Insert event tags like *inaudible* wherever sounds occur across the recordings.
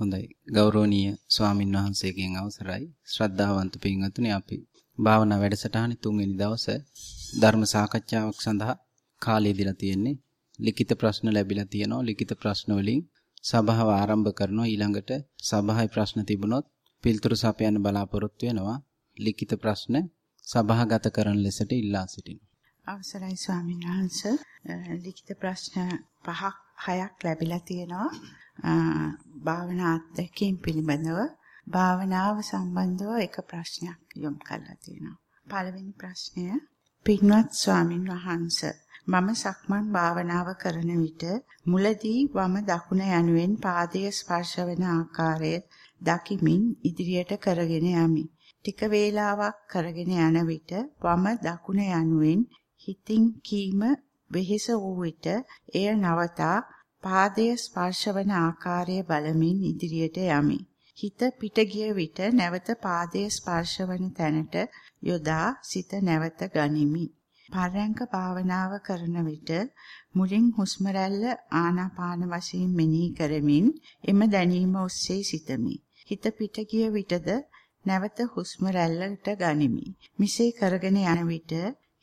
හොඳයි. ගෞරවනීය ස්වාමින් වහන්සේගෙන් අවසරයි. ශ්‍රද්ධාවන්ත පින්වත්නි අපි භාවනා වැඩසටහනේ තුන්වෙනි දවසේ ධර්ම සාකච්ඡාවක් සඳහා කාලය දීලා තියෙන්නේ. ලිඛිත ප්‍රශ්න ලැබිලා තියෙනවා. ලිඛිත ප්‍රශ්න වලින් සභාව ආරම්භ කරනවා. ඊළඟට සභාවේ ප්‍රශ්න තිබුණොත් පිළිතුරු සපයන්න බලාපොරොත්තු වෙනවා. ලිඛිත ප්‍රශ්න සභාගත කරන ලෙසට ඉල්ලා සිටිනවා. අවසරයි ස්වාමීන් වහන්සේ. ලිඛිත ප්‍රශ්න පහක් හයක් ලැබිලා තියෙනවා. භාවනා අත්දැකීම් පිළිබඳව භාවනාව සම්බන්ධව එක ප්‍රශ්නයක් යොමු කරලා තියෙනවා. පළවෙනි ප්‍රශ්නය පින්වත් ස්වාමින් වහන්සේ මම සක්මන් භාවනාව කරන විට මුලදී වම දකුණ යනුවෙන් පාදයේ ස්පර්ශ වන ආකාරය දකිමින් ඉදිරියට කරගෙන යමි. ටික වේලාවක් කරගෙන යන විට වම දකුණ යනුවෙන් හිතින් කීම වෙහෙස වූ විට එය නවතා පාදයේ ස්පර්ශවන ආකාරය බලමින් ඉදිරියට යමි. හිත පිට ගිය විට නැවත පාදයේ ස්පර්ශවන තැනට යොදා සිත නැවත ගනිමි. පරයන්ක භාවනාව කරන විට මුලින් හුස්ම රැල්ල ආනාපාන වශයෙන් මෙනෙහි කරමින් එම දැනීම ඔස්සේ සිතමි. හිත පිට ගිය විටද නැවත හුස්ම රැල්ලට ගනිමි. මිසේ කරගෙන යන විට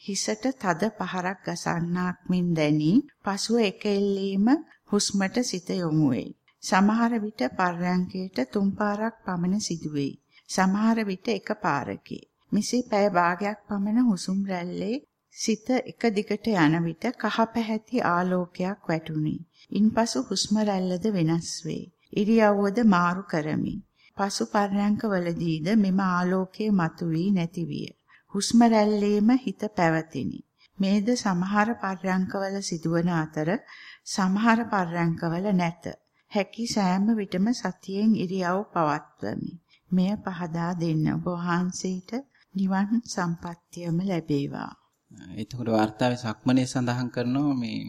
හිසට තද පහරක් ගසන්නාක් මෙන් දැනි පසුව එක එල්ලීම හුස්මට සිත යොමු වෙයි. සමහර විට පර්යංකයට තුන් පාරක් පමණ සිදුවේයි. සමහර විට එක පාරකි. මිසි පැය භාගයක් පමණ හුස්ම් රැල්ලේ සිත එක දිගට යන විට කහ පැහැති ආලෝකයක් වැටුනි. ඉන්පසු හුස්ම රැල්ලද වෙනස් වේ. ඉරියව්වද මාරු කරමි. පසු පර්යංකවලදීද මෙම ආලෝකයේ මතුවී නැති විය. හුස්ම රැල්ලේම හිත පැවතිනි. මේද සමහර පර්යංකවල සිදුවන අතර සමහර පරයන්කවල නැත. හැකි සෑම විටම සතියෙන් ඉරියව් පවත්වමි. මෙය පහදා දෙන්න ඔබ වහන්සේට නිවන් සම්පත්තියම ලැබේවා. එතකොට වார்த்தාවේ සක්මනේ සඳහන් කරනවා මේ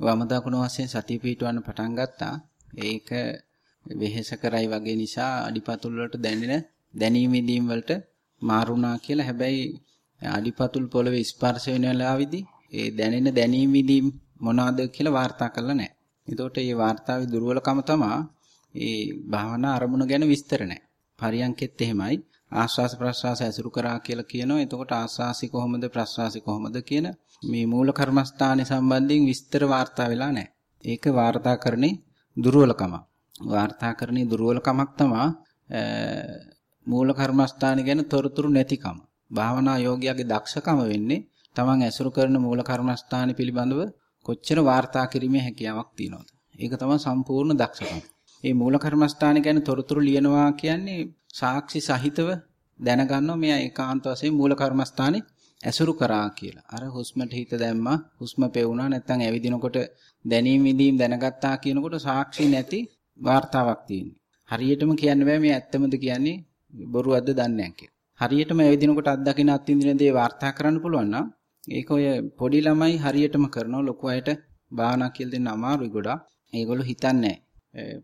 වම දකුණ වශයෙන් සතිය පිටවන්න පටන් ගත්තා. ඒක වෙහෙස කරයි වගේ නිසා අඩිපතුල් වලට දැනෙන දැනීමේදීම් වලට මාරුණා කියලා හැබැයි අඩිපතුල් පොළවේ ස්පර්ශ වෙන වෙලාවේදී ඒ දැනෙන දැනීමේදීම් මොනවාද කියලා වාර්තා කරලා නැහැ. එතකොට මේ වාර්තාවේ දුර්වලකම තමයි ඒ භාවනා අරමුණ ගැන විස්තර නැහැ. පරියන්කෙත් එහෙමයි. ආස්වාස ප්‍රස්වාස ඇසුරු කරා කියලා කියනවා. එතකොට ආස්වාසි කොහොමද ප්‍රස්වාසි කොහොමද කියන මේ මූල කර්මස්ථානයේ සම්බන්ධයෙන් විස්තර වාර්තා වෙලා නැහැ. ඒක වාර්තාකරණේ දුර්වලකම. වාර්තාකරණේ දුර්වලකමක් තමයි මූල කර්මස්ථාන ගැන තොරතුරු නැතිකම. භාවනා යෝගියාගේ දක්ෂකම වෙන්නේ තමන් ඇසුරු කරන මූල කර්මස්ථාන පිළිබඳව කොච්චර වාර්තා කිරීමේ හැකියාවක් තියෙනවද? ඒක තමයි සම්පූර්ණ දක්ෂකම. මේ මූල කර්මස්ථාන ගැන තොරතුරු ලියනවා කියන්නේ සාක්ෂි සහිතව දැනගන්නවා මෙයා ඒකාන්ත වශයෙන් මූල කර්මස්ථානේ ඇසුරු කරා කියලා. අර හුස්මට හිත දැම්මා, හුස්ම පෙවුනා නැත්නම් ඇවිදිනකොට දැනීම විදීම් දැනගත්තා කියනකොට සාක්ෂි නැති වාර්තාවක් තියෙනවා. හරියටම කියන්න බෑ මේ ඇත්තමද කියන්නේ බොරුවක්ද දන්නේ නැහැ හරියටම ඇවිදිනකොට අත්දකින්න අත්විඳින දේ වාර්තා කරන්න පුළුවන් නම් ඒක ඔය පොඩි ළමයි හරියටම කරනවා ලොකු අයට භාවනා කියලා දෙන්න අමාරුයි ගොඩාක්. ඒගොල්ලෝ හිතන්නේ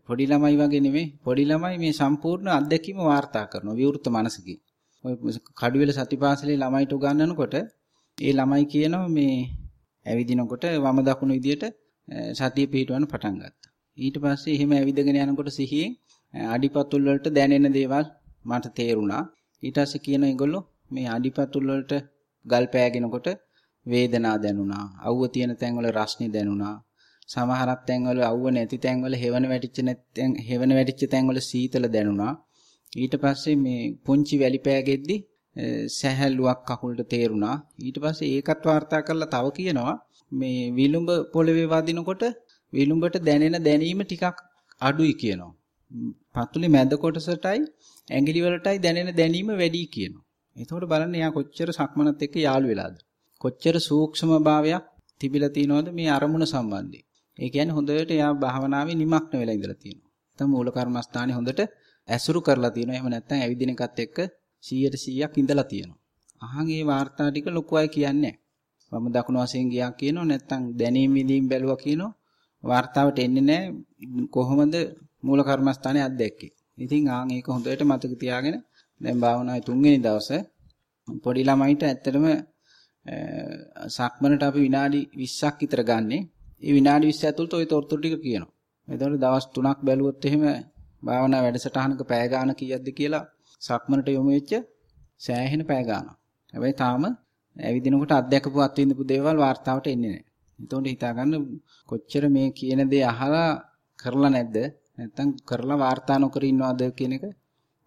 පොඩි ළමයි වගේ නෙමෙයි පොඩි ළමයි මේ සම්පූර්ණ අත්දැකීම වාර්තා කරනවා විවෘත මනසකින්. ඔය කඩුවෙල සතිපාසලේ ළමයිට උගන්වනකොට ඒ ළමයි කියනවා මේ ඇවිදිනකොට වම දකුණු විදියට සතිය පිහිටවන්න පටන් ගත්තා. ඊට පස්සේ එහෙම ඇවිදගෙන යනකොට සිහියෙන් අඩිපතුල් වලට දැනෙන දේවල් මට තේරුණා. ඊට පස්සේ කියන ඒගොල්ලෝ මේ අඩිපතුල් වලට ගල් පෑගෙනකොට වේදනා දැනුණා. අවුව තියෙන තැන්වල රස්නි දැනුණා. සමහරක් තැන්වල අවුව නැති තැන්වල හෙවන වැටිච්ච නැත්නම් හෙවන වැටිච්ච තැන්වල සීතල දැනුණා. ඊට පස්සේ මේ පුංචි වැලි පෑගෙද්දි සැහැල්ලුවක් කකුලට තේරුණා. ඊට පස්සේ ඒකත් වාර්තා කරලා තව කියනවා මේ විලුඹ පොළවේ වදිනකොට විලුඹට දැනෙන දැනීම ටිකක් අඩුයි කියනවා. පතුලේ මැද කොටසටයි ඇඟිලි වලටයි දැනෙන දැනීම වැඩි කියනවා. එතකොට බලන්න එයා කොච්චර සක්මනත් එක්ක යාළු වෙලාද. කොච්චර සූක්ෂම භාවයක් තිබිලා තියෙනවද මේ අරමුණ සම්බන්ධයෙන්. ඒ කියන්නේ හොඳට එයා භාවනාවේ නිමක්න වෙලා ඉඳලා තියෙනවා. නැත්නම් මූල කර්මස්ථානේ හොඳට ඇසුරු කරලා තියෙනවා. එහෙම නැත්නම් ඇවිදින එකත් එක්ක 100ට 100ක් ඉඳලා තියෙනවා. අහන් ඒ වාර්තා ටික ලොකු අය කියන්නේ නැහැ. වම දකුණු වශයෙන් ගියා කියනෝ නැත්නම් දැනීම් විදීම් බැලුවා කියනෝ වාර්තාවට එන්නේ නැහැ කොහොමද මූල කර්මස්ථානේ අත්දැක්කේ. ඉතින් ආන් ඒක හොඳට මතක තියාගෙන දැන් භාවනාවේ තුන්වෙනි දවසේ පොඩි ළමයිට ඇත්තටම සක්මනට අපි විනාඩි 20ක් විතර ගන්නෙ. ඒ විනාඩි 20 ඇතුළත ওই තොරතුරු ටික කියනවා. එතකොට දවස් 3ක් බැලුවොත් එහෙම භාවනා වැඩසටහනක පැය ගාණ කීයක්ද කියලා සක්මනට යොමු වෙච්ච සෑහෙන පැය ගාණක්. හැබැයි තාම ඇවිදිනකොට අධ්‍යක්ෂකපු අත්විඳපු දේවල් වார்த்தාවට එන්නේ නැහැ. එතකොට හිතාගන්න කොච්චර මේ කියන දේ අහලා කරලා නැද්ද? නැත්තම් කරලා වார்த்தා නොකර ඉන්නවද කියන එක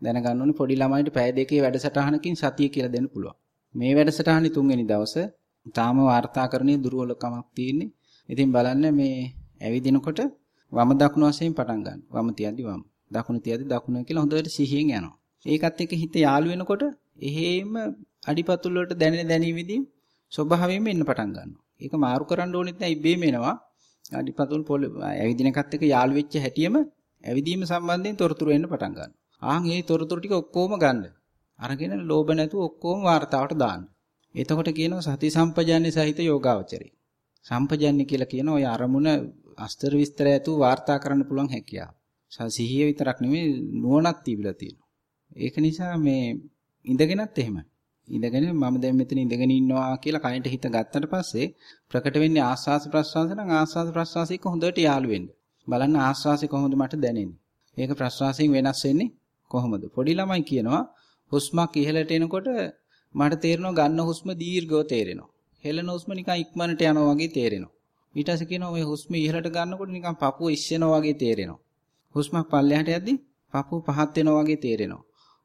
දැනගන්න ඕනේ පොඩි ළමයින්ට පැය දෙකේ වැඩසටහනකින් සතිය කියලා දෙන්න පුළුවන්. මේ වැඩසටහනේ තුන්වෙනි දවසේ තාම වාර්තාකරණයේ දුර්වලකමක් තියෙන්නේ. ඉතින් බලන්න මේ ඇවිදිනකොට වම දකුණු වශයෙන් පටන් ගන්න. වම තියද්දි වම. දකුණු තියද්දි දකුණ කියලා හොඳට සිහියෙන් යනවා. ඒකත් එක්ක හිත යාළු වෙනකොට එහෙම අඩිපතුල් වලට දැනෙන දැනීමේදී ස්වභාවයෙන්ම එන්න පටන් ගන්නවා. ඒක මාරු කරන්න ඕනෙත් නැහැ ඉබේම එනවා. අඩිපතුල් පොළ ඇවිදින එකත් එක්ක යාළු වෙච්ච හැටියෙම ඇවිදීම සම්බන්ධයෙන් තොරතුරු එන්න පටන් ගන්නවා. ආන් මේ තොරතුරු ටික ඔක්කොම ගන්න. අරගෙන ලෝභ නැතුව ඔක්කොම වார்த்தාවට දාන්න. එතකොට කියනවා සති සම්පජාන්නේ සහිත යෝගාවචරය. සම්පජාන්නේ කියලා කියන ඔය අරමුණ අස්තර විස්තර ඇතුව වාර්තා කරන්න පුළුවන් හැකියාව. සිහිය විතරක් නෙමෙයි නුවණක් තිබිලා තියෙනවා. ඒක නිසා මේ ඉඳගෙනත් එහෙමයි. ඉඳගෙන මම දැන් මෙතන ඉඳගෙන ඉන්නවා කියලා කයට හිත ගත්තට පස්සේ ප්‍රකට වෙන්නේ ආස්වාස ප්‍රස්වාස නම් ආස්වාස ප්‍රස්වාසය එක්ක හොඳට යාළු වෙන්න. බලන්න ආස්වාසය කොහොමද මට දැනෙන්නේ. ඒක ප්‍රස්වාසයෙන් වෙනස් වෙන්නේ කොහොමද? පොඩි ළමයි කියනවා හුස්මක් ඉහළට එනකොට මට තේරෙනවා ගන්න හුස්ම දීර්ඝව තේරෙනවා. හෙළන හුස්ම නිකන් ඉක්මනට යනවා වගේ තේරෙනවා. ඊට පස්සේ කියනවා මේ හුස්ම ඉහළට ගන්නකොට නිකන් පපුව ඉස්සෙනවා වගේ තේරෙනවා. හුස්මක් පල්ලෙහාට යද්දි පපුව පහත් වෙනවා වගේ තේරෙනවා.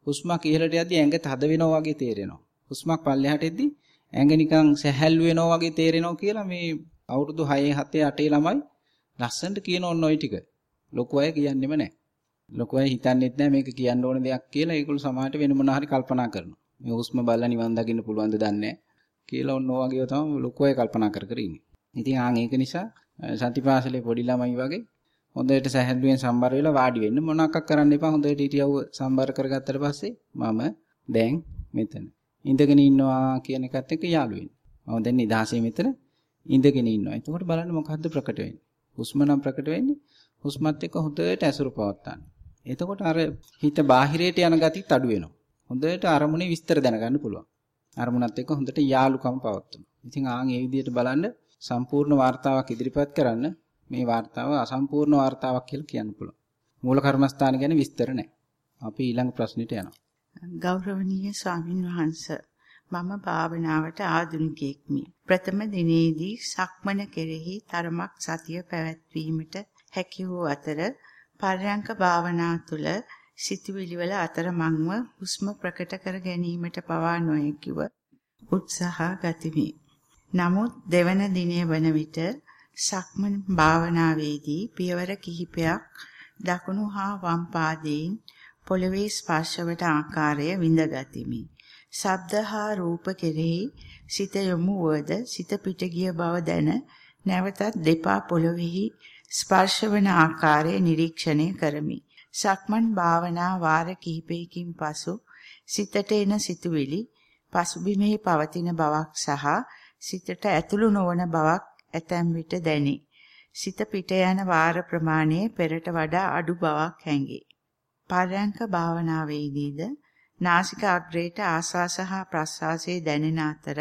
හුස්මක් ඉහළට යද්දි ඇඟ තද වෙනවා වගේ තේරෙනවා. හුස්මක් පල්ලෙහාට එද්දි ඇඟ නිකන් සැහැල්ලු වෙනවා වගේ තේරෙනවා කියලා මේ අවුරුදු 6 7 8 ළමයි ලස්සනට කියන ඔන්න ඔය ටික. ලොකු අය කියන්නෙම නැහැ. ලොකු අය හිතන්නේත් නැහැ මේක කියන්න ඕන දෙයක් කියලා. ඒගොල්ලෝ සමාජයට වෙන මොනවා හරි කල්පනා කරනවා. මේ හුස්ම බලලා නිවන් දකින්න පුළුවන්ද දන්නේ කියලා ඔන්න ඔය වගේ තමයි ලොකු අය කල්පනා කර කර ඉන්නේ. ඉතින් ආන් ඒක නිසා සතිපාසලේ පොඩි ළමයි වගේ හොඳට සැහැල්ලුවෙන් සම්බර වෙලා වාඩි වෙන්න මොනවාක් කරන්න එපා හොඳට ඉරියව්ව සම්බර කරගත්තට පස්සේ මම දැන් මෙතන ඉඳගෙන ඉන්නවා කියන එකත් එක්ක යාළු වෙන්න. මම දැන් නිදහසේ මෙතන ඉඳගෙන ඉන්නවා. එතකොට බලන්න මොකද්ද ප්‍රකට වෙන්නේ. හුස්ම නම් ප්‍රකට වෙන්නේ. හුස්මත් එක්ක හොඳට ඇසුරු පවත්වා එතකොට අර හිත බාහිරයට යන ගතිත් අඩු වෙනවා. හොඳට අරමුණේ විස්තර දැනගන්න පුළුවන්. අරමුණත් එක්ක හොඳට යාලුකම් පවත්වනවා. ඉතින් ආන් ඒ විදිහට බලන්න සම්පූර්ණ වார்த்தාවක් ඉදිරිපත් කරන්න මේ වார்த்தාව අසම්පූර්ණ වார்த்தාවක් කියලා කියන්න පුළුවන්. මූල කර්මස්ථාන ගැන විස්තර නැහැ. අපි ඊළඟ ප්‍රශ්නෙට යනවා. ගෞරවනීය ස්වාමින් වහන්සේ මම භාවනාවට ආධුනිකෙක්මි. ප්‍රථම දිනේදී සක්මන කෙරෙහි තරමක් සතිය පැවැත්වීමට හැකි වූ අතර පර්යංක භාවනා තුළ සිතුවිලි වල අතරමංව හුස්ම ප්‍රකට කර ගැනීමට පවා නොහැකිව උත්සාහ ගතිමි. නමුත් දෙවන දිනේ වන විට සක්මන් භාවනාවේදී පියවර කිහිපයක් දකුණු හා වම් පාදයෙන් පොළවේ ස්පර්ශවට ආකාරය විඳ ගතිමි. ශබ්ද හා රූප කෙරෙහි සිත යොමු වද සිත පිට ගිය බව දැන නැවතත් දෙපා පොළොවේහි ස්පර්ශවන ආකාරය නිරීක්ෂණය කරමි. සක්මන් භාවනා වාර කිහිපයකින් පසු සිතට එන සිතුවිලි පසුබිමේ පවතින බවක් සහ සිතට ඇතුළු නොවන බවක් ඇතැම් විට දැනේ. සිත පිට යන වාර ප්‍රමාණය පෙරට වඩා අඩු බවක් හැඟේ. පරයන්ක භාවනාවේදීද නාසික අග්‍රේට ආස්වාස හා ප්‍රස්වාසයේ දැනෙන අතර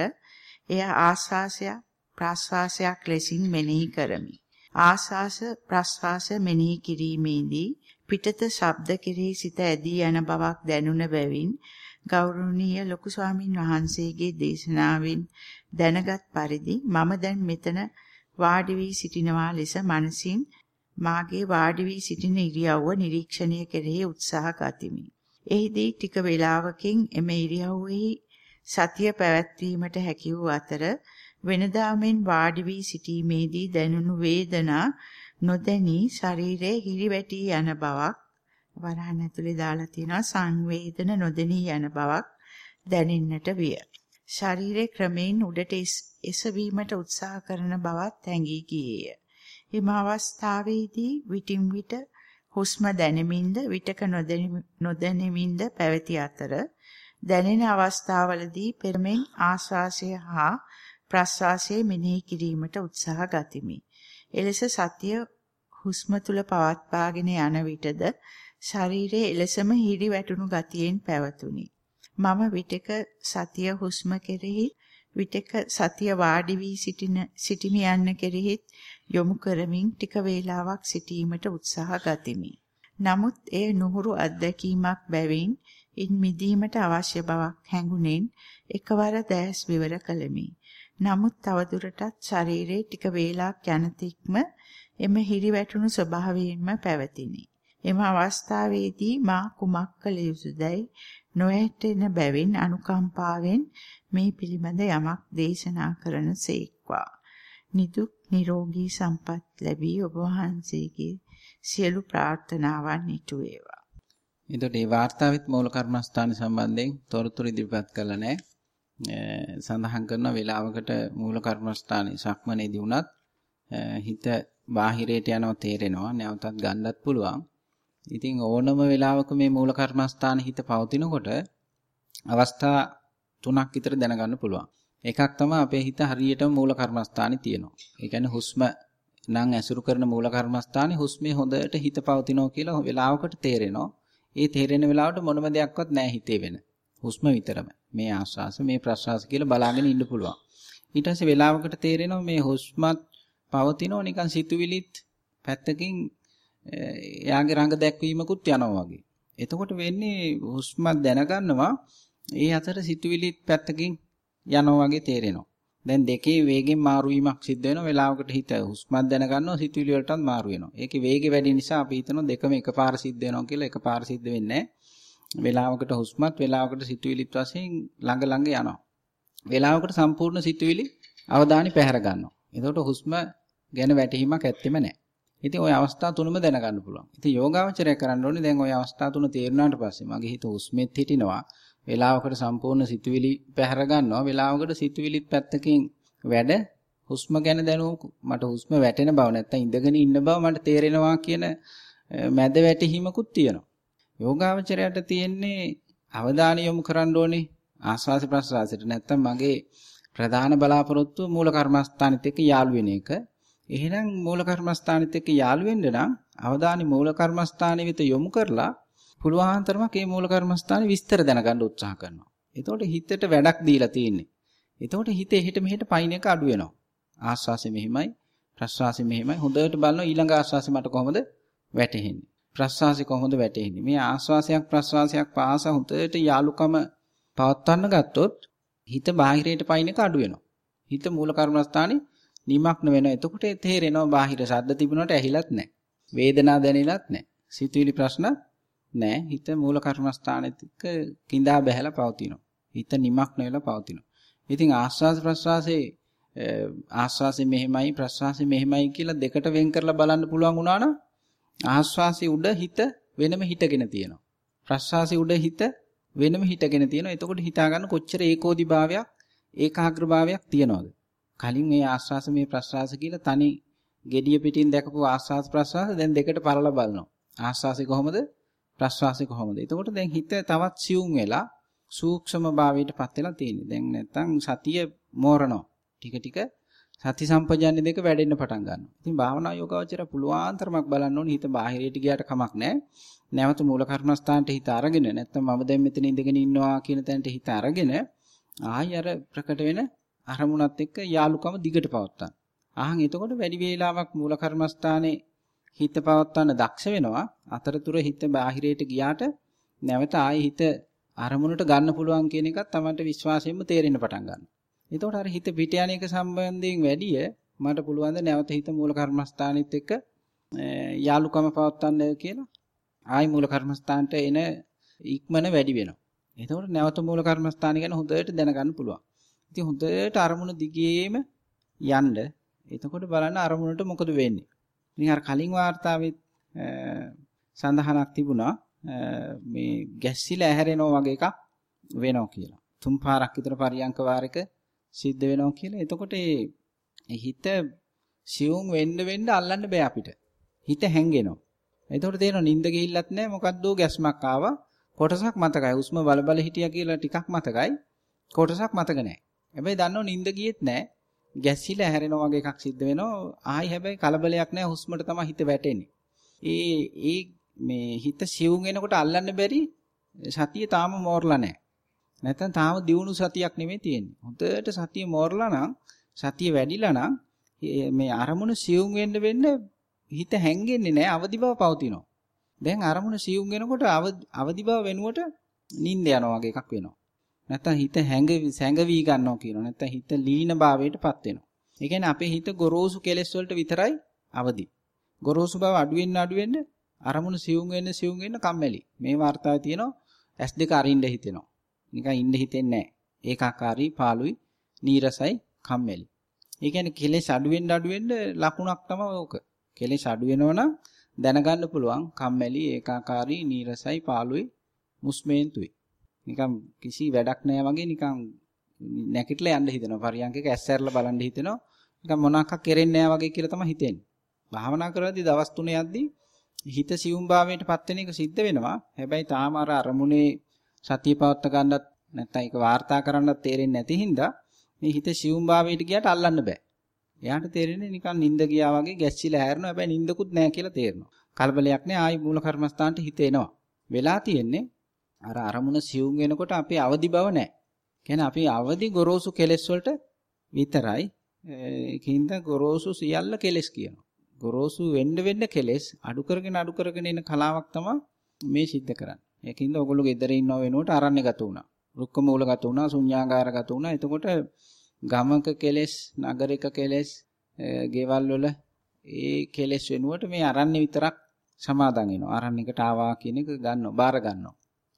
එය ආස්වාසයක් ප්‍රස්වාසයක් ලෙසින් මෙනෙහි කරමි. ආස්වාස ප්‍රස්වාස මෙනෙහි කිරීමේදී පිටත ශබ්ද කෙරෙහි සිත ඇදී යන බවක් දැනුණ බැවින් ගෞරවනීය ලොකු ස්වාමින් වහන්සේගේ දේශනාවෙන් දැනගත් පරිදි මම දැන් මෙතන වාඩි වී සිටිනවා ලෙස මනසින් මාගේ වාඩි වී සිටින ඉරියව්ව නිරීක්ෂණය කෙරෙහි උත්සාහ ගතිමි. එහිදී ටික වේලාවකින් එම ඉරියව්වෙහි සතිය පැවැත්වීමට හැකි වූ අතර වෙනදා මෙන් වාඩි වී සිටීමේදී දැනුණු වේදනා නොදැනී ශරීරයේ හිරිවැටි යන බවක් වරහන් ඇතුලේ දාලා තියෙනවා සංවේදන නොදෙනී යන බවක් දැනෙන්නට විය. ශරීරයේ ක්‍රමයෙන් උඩට එසවීමට උත්සාහ කරන බවත් හැඟී ගියේය. එම අවස්ථාවේදී විටින් විට හුස්ම දැනෙමින්ද විටක නොදැනෙමින්ද පැවති අතර දැනෙන අවස්ථාවලදී පෙරමෙන් ආශ්වාසය හා ප්‍රශ්වාසය මෙනෙහි කිරීමට උත්සාහ ගතිමි. එලෙස සතිය හුස්ම තුල පවත්වාගෙන යන විටද ශරීරයේ එලෙසම හිරි වැටුණු ගතියෙන් පැවතුණි. මම විටක සතිය හුස්ම කෙරෙහි විටක සතිය වාඩි වී සිටින සිටිමි යන්න කෙරෙහිත් යොමු කරමින් ටික වේලාවක් සිටීමට උත්සාහ ගතිමි. නමුත් එය නුහුරු අත්දැකීමක් බැවින් ඉන් මිදීමට අවශ්‍ය බවක් හැඟුණෙන් එකවර දැස් විවර කළෙමි. නමුත් තවදුරටත් ශරීරයේ ටික වේලාවක් යනතික්ම එම හිරිවැටුණු ස්වභාවයෙන්ම පැවතිනි. එම අවස්ථාවේදී මා කුමක් කළ යුතුදයි නොඇටෙන බැවින් අනුකම්පාවෙන් මේ පිළිබඳ යමක් දේශනා කරන සේක්වා. නිදුක් නිරෝගී සම්පත් ලැබී ඔබ වහන්සේගේ සියලු ප්‍රාර්ථනාවන් ඉටු වේවා. එතකොට මේ වාර්තාවෙත් මූල කර්මස්ථාන සම්බන්ධයෙන් තොරතුරු ඉදිරිපත් කළා නෑ. සඳහන් කරන වේලාවකට මූල කර්මස්ථානයේ සක්මනේදී වුණත් හිත බාහිරයට යනවා තේරෙනවා නැවතත් ගන්නත් පුළුවන්. ඉතින් ඕනම වෙලාවක මේ මූල කර්මස්ථාන හිත පවතිනකොට අවස්ථා තුනක් විතර දැනගන්න පුළුවන්. එකක් තමයි අපේ හිත හරියටම මූල කර්මස්ථානේ තියෙනවා. ඒ කියන්නේ හුස්ම නම් ඇසුරු කරන මූල කර්මස්ථානේ හුස්මේ හොඳට හිත පවතිනවා කියලා වෙලාවකට තේරෙනවා. ඒ තේරෙන වෙලාවට මොනම දෙයක්වත් නැහැ හිතේ වෙන. හුස්ම විතරම. මේ ආශ්වාස මේ ප්‍රශ්වාස කියලා බලාගෙන ඉන්න පුළුවන්. ඊට පස්සේ වෙලාවකට තේරෙනවා මේ හුස්මත් පවතිනෝ නිකන් සිතුවිලිත් පැත්තකින් එයාගේ රඟ දැක්වීමකුත් යනවා වගේ. එතකොට වෙන්නේ හුස්මත් දැනගන්නවා ඒ අතර සිතුවිලිත් පැත්තකින් යනවා වගේ තේරෙනවා. දැන් දෙකේ වේගෙන් මාරු වීමක් සිද්ධ වෙනවා. වෙලාවකට හිත හුස්මත් දැනගන්නවා සිතුවිලි වලටත් මාරු වෙනවා. ඒකේ වේගය වැඩි නිසා අපි හිතනවා දෙකම එකපාර සිද්ධ වෙනවා කියලා එකපාර සිද්ධ වෙන්නේ වෙලාවකට හුස්මත් වෙලාවකට සිතුවිලිත් වශයෙන් ළඟ ළඟ යනවා. වෙලාවකට සම්පූර්ණ සිතුවිලි අවධානය පැහැර ගන්නවා. එතකොට හුස්ම ගැන වැටහීමක් ඇත්තෙම නැහැ. ඉතින් ওই අවස්ථා තුනම දැනගන්න පුළුවන්. ඉතින් යෝගාවචරය කරන්න ඕනේ දැන් ওই අවස්ථා තුන තේරුණාට පස්සේ මගේ හිත හුස්මෙත් හිටිනවා. වේලාවකට සම්පූර්ණ සිතුවිලි පැහැර ගන්නවා. වේලාවකට සිතුවිලිත් පැත්තකින් වැඩ හුස්ම ගැන දැනුව මට හුස්ම වැටෙන බව නැත්තම් ඉඳගෙන ඉන්න බව මට තේරෙනවා කියන මැද වැටහීමකුත් තියෙනවා. යෝගාවචරයට තියෙන්නේ අවධානය යොමු කරන්න ඕනේ ආස්වාස ප්‍රසආසයට නැත්තම් මගේ ප්‍රධාන බලාපොරොත්තුව මූල කර්මස්ථානෙත් එක්ක යාළු වෙන එක. එහෙනම් මූල කර්මස්ථානෙත් එක්ක යාළු වෙන්න නම් අවධානය මූල කර්මස්ථානෙ වෙත යොමු කරලා පුළුවන් තරමක් මේ මූල කර්මස්ථානේ විස්තර දැනගන්න උත්සාහ කරනවා. එතකොට හිතට වැඩක් දීලා තියෙන්නේ. එතකොට හිත එහෙට මෙහෙට පයින් එක අඩු වෙනවා. ආස්වාසෙ මෙහිමයි ප්‍රස්වාසෙ මෙහිමයි හොඳට බලනවා ඊළඟ ආස්වාසෙ මට කොහොමද වැටෙන්නේ. ප්‍රස්වාසෙ කොහොමද වැටෙන්නේ. මේ ආස්වාසයක් ප්‍රස්වාසයක් පාස හොඳට යාලුකම පවත්වන්න ගත්තොත් හිත බාහිරයට පයින් එක අඩු වෙනවා. හිත මූල කර්මස්ථානේ නිමක්න වෙනවා. එතකොට තේරෙනවා බාහිර ශබ්ද තිබුණාට ඇහිලත් නැහැ. වේදනා දැනෙලත් නැහැ. සිතුවිලි ප්‍රශ්න නැහැ. හිත මූල කර්මස්ථානෙත් එක්ක කිඳා බැහැලා පවතිනවා. හිත නිමක්න වෙලා පවතිනවා. ඉතින් ආස්වාද ප්‍රස්වාසයේ ආස්වාසෙ මෙහෙමයි ප්‍රස්වාසෙ මෙහෙමයි කියලා දෙකට වෙන් කරලා බලන්න පුළුවන් වුණා නම් ආස්වාසි උඩ හිත වෙනම හිටගෙන තියෙනවා. ප්‍රස්වාසි උඩ හිත වෙනම හිටගෙන තියෙනවා. එතකොට හිතා ගන්න කොච්චර ඒකෝදි භාවයක් ඒකාග්‍රභාවයක් තියනවද? කලින් මේ ආස්වාස මේ ප්‍රස්වාස කියලා තනි gediya පිටින් දැකපු ආස්වාස ප්‍රස්වාස දැන් දෙකට පරලා බලනවා. ආස්වාසි කොහොමද? ප්‍රස්වාසි කොහොමද? එතකොට දැන් හිත තවත් සියුම් වෙලා සූක්ෂම භාවයටපත් වෙලා තියෙන්නේ. දැන් නැත්තම් සතිය මෝරනවා. ටික ටික සති සම්පජාන්‍ය දෙක වැඩෙන්න පටන් ගන්නවා. ඉතින් භාවනා යෝගාවචර පුළුවන් තරමක් බලන්න ඕනේ හිත බාහිරයට ගියාට කමක් නැහැ. නැවත මූල කර්මස්ථානට හිත අරගෙන නැත්තම් මම දැන් මෙතන ඉඳගෙන ඉන්නවා කියන තැනට හිත අරගෙන ආයි අර ප්‍රකට වෙන අරමුණත් එක්ක යාලුකම දිගට පවත්තා. ආහන් එතකොට වැඩි වේලාවක් මූල කර්මස්ථානේ හිත පවත්වන්න දක්ෂ වෙනවා. අතරතුර හිත බාහිරයට ගියාට නැවත ආයි හිත අරමුණට ගන්න පුළුවන් කියන එකත් Tamanට විශ්වාසයෙන්ම තේරෙන්න පටන් ගන්නවා. එතකොට අර හිත පිට යන එක සම්බන්ධයෙන් වැඩිය මට පුළුවන් ද නැවත හිත මූල කර්මස්ථානෙත් එක්ක යාලුකම පවත්වන්න කියලා ආයි මූල කර්මස්ථානට එන ඉක්මන වැඩි වෙනවා. එතකොට නැවත මූල කර්මස්ථාන ගැන හොඳට දැනගන්න පුළුවන්. ඉතින් හොඳට අරමුණ දිගේම යන්න. එතකොට බලන්න අරමුණට මොකද වෙන්නේ. ඉතින් අර කලින් වාර්තාවෙත් සඳහනක් තිබුණා මේ ගැස්සිලා ඇහැරෙනවා වගේ එකක් වෙනවා කියලා. තුන් පාරක් විතර පරියංක වාරයක සිද්ධ වෙනවා කියලා. එතකොට ඒ හිත සියුම් වෙන්න වෙන්න අල්ලන්න බෑ අපිට. හිත හැංගෙනවා. එතකොට තේරෙනවා නිින්ද ගිහිල්ලත් නැහැ මොකද්දෝ ගැස්මක් ආවා. කොටසක් මතකයි. උස්ම බල බල හිටියා කියලා ටිකක් මතකයි. කොටසක් මතක නැහැ. හැබැයි දන්නව නිින්ද ගියෙත් නැහැ. ගැස්සිලා හැරෙනවා වගේ එකක් සිද්ධ වෙනවා. ආයි හැබැයි කලබලයක් නැහැ. හුස්මට තමයි හිත වැටෙන්නේ. ඒ ඒ මේ හිත සිවුම් වෙනකොට අල්ලන්න බැරි සතිය තාම මෝරලා නැහැ. නැත්නම් තාම දියුණු සතියක් නෙමෙයි තියෙන්නේ. හොඳට සතිය මෝරලා නම් සතිය වැඩිලා නම් මේ අරමුණ සියුම් වෙන්න වෙන්න හිත හැංගෙන්නේ නැහැ අවදි බව පවතිනවා. දැන් අරමුණ සියුම් වෙනකොට අවදි බව වෙනුවට නිින්ද යනවා වගේ එකක් වෙනවා. නැත්නම් හිත හැඟවි සැඟවි ගන්නවා කියනවා. නැත්නම් හිත ලීන භාවයටපත් වෙනවා. ඒ කියන්නේ අපේ හිත ගොරෝසු කෙලෙස් වලට විතරයි අවදි. ගොරෝසු බව අඩු වෙන්න අඩු වෙන්න අරමුණු සියුම් වෙන්න සියුම් වෙන්න කම්මැලි. මේ වර්තාවේ තියෙනවා S2 අරින්න හිතෙනවා. නිකන් ඉන්න හිතෙන්නේ නැහැ. ඒකාකාරී පාළුයි නීරසයි කම්මැලි. ඒ කියන්නේ කෙලෙස් අඩු වෙන්න අඩු වෙන්න ලකුණක් තමයි ඕක. කෙලෙස් අඩු වෙනවනම් දැනගන්න පුළුවන් කම්මැලි ඒකාකාරී නීරසයි පාළුයි මුස්මේන්තුයි. නිකන් කිසි වැඩක් නැහැ වගේ නිකන් නැකිටලා යන්න හිතෙනවා. පරියන්කක ඇස්සැරලා බලන්න හිතෙනවා. නිකන් මොනවාක් කෙරෙන්නේ නැහැ වගේ කියලා තමයි හිතෙන්නේ. භාවනා කරද්දී දවස් 3 යද්දී හිත සියුම් භාවයටපත් වෙන එක සිද්ධ වෙනවා. හැබැයි තාම අර අරමුණේ සතිය පවත්ත ගන්නත් නැත්නම් ඒක වාර්තා කරන්නත් තේරෙන්නේ නැති හින්දා මේ හිත සියුම් භාවයට ගියට අල්ලන්න බෑ. එයාට තේරෙන්නේ නිකන් නිින්ද ගියා වගේ ගැස්සිලා හැරෙනවා. හැබැයි නිින්දකුත් නැහැ කියලා තේරෙනවා. කලබලයක් නැහැ. ආයි මූල කර්මස්ථානට හිත එනවා. වෙලා තියෙන්නේ අර අරමුණ සියුම් වෙනකොට අපේ අවදි බව නැහැ. කියන්නේ අපි අවදි ගොරෝසු කෙලෙස් වලට විතරයි. ඒකින්ද ගොරෝසු සියල්ල කෙලෙස් කියනවා. ගොරෝසු වෙන්න වෙන්න කෙලෙස් අඩු කරගෙන අඩු කරගෙන එන කලාවක් තමයි මේ සිද්ධ කරන්නේ. ඒකින්ද ඔයගොල්ලෝ ගෙදර ඉන්නව වෙනුවට අරණ්‍ය ගත වුණා. රුක්ක මූල ගත වුණා, ශුන්‍යාගාර ගත වුණා. එතකොට ගමක කෙලෙස්, නගරයක කෙලෙස්, ගෙවල් වල ඒ කෙලෙස් වෙනුවට මේ අරණ්‍ය විතරක් සමාදන් වෙනවා. අරණ්‍යකට ආවා කියන එක ගන්නවා, බාර ගන්නවා.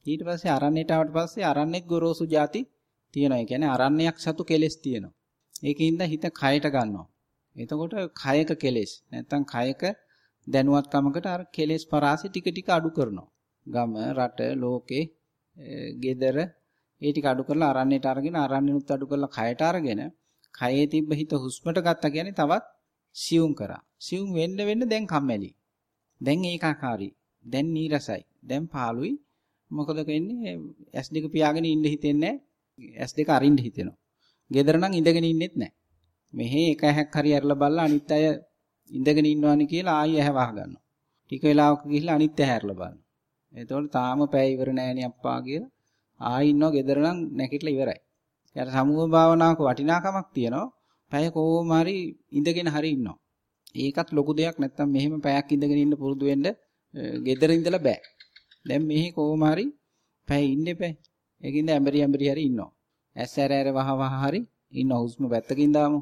ඊට පස්සේ අරණ්‍යයට ආවට පස්සේ අරණ්‍යෙත් ගොරෝසු ಜಾති තියෙනවා. ඒ කියන්නේ අරණ්‍යයක් සතු කෙලෙස් තියෙනවා. ඒකින්ද හිත කයට ගන්නවා. එතකොට කයක කෙලෙස් නැත්තම් කයක දැනුවත්කමකට අර කෙලෙස් පරාසි ටික ටික අඩු කරනවා. ගම, රට, ලෝකේ, gedara ඒ ටික අඩු කරලා අරන්නේට අරගෙන අරන්නේනුත් අඩු කරලා කයට අරගෙන කයේ තිබ්බ හිත හුස්මට ගත්තා කියන්නේ තවත් සියුම් කරා. සියුම් වෙන්න වෙන්න දැන් කම්මැලි. දැන් ඒකාකාරී. දැන් නීරසයි. දැන් පාළුයි. මොකද වෙන්නේ? S2 පියාගෙන ඉන්න හිතෙන්නේ S2 අරින්න හිතෙනවා. gedara නම් ඉඳගෙන ඉන්නෙත් නැහැ. මෙහි එක ඇහැක් හරි ඇරලා බලලා අනිත් අය ඉඳගෙන ඉන්නවානි කියලා ආයෙ ඇහැ වහ ගන්නවා. ටික වෙලාවක ගිහිල්ලා අනිත් ඇහැ ඇරලා බලනවා. එතකොට තාම පැය ඉවර නෑනේ අප්පා කියලා ආයෙ ඉන්නවා ගෙදර නම් නැගිටලා ඉවරයි. යාට සමුහ භාවනාවක වටිනාකමක් තියෙනවා. පැය කොහොම හරි ඉඳගෙන හරි ඉන්නවා. ඒකත් ලොකු දෙයක් නැත්තම් මෙහෙම පැයක් ඉඳගෙන ඉන්න පුරුදු වෙන්න ගෙදර ඉඳලා බෑ. දැන් මෙහි කොහොම හරි පැය ඉන්න එපා. ඒකින්ද ඇඹරි ඇඹරි හරි ඉන්නවා. ඇස් ඇර ඇර වහ වහ හරි ඉන්න හුස්ම පැත්තකින් දාමු.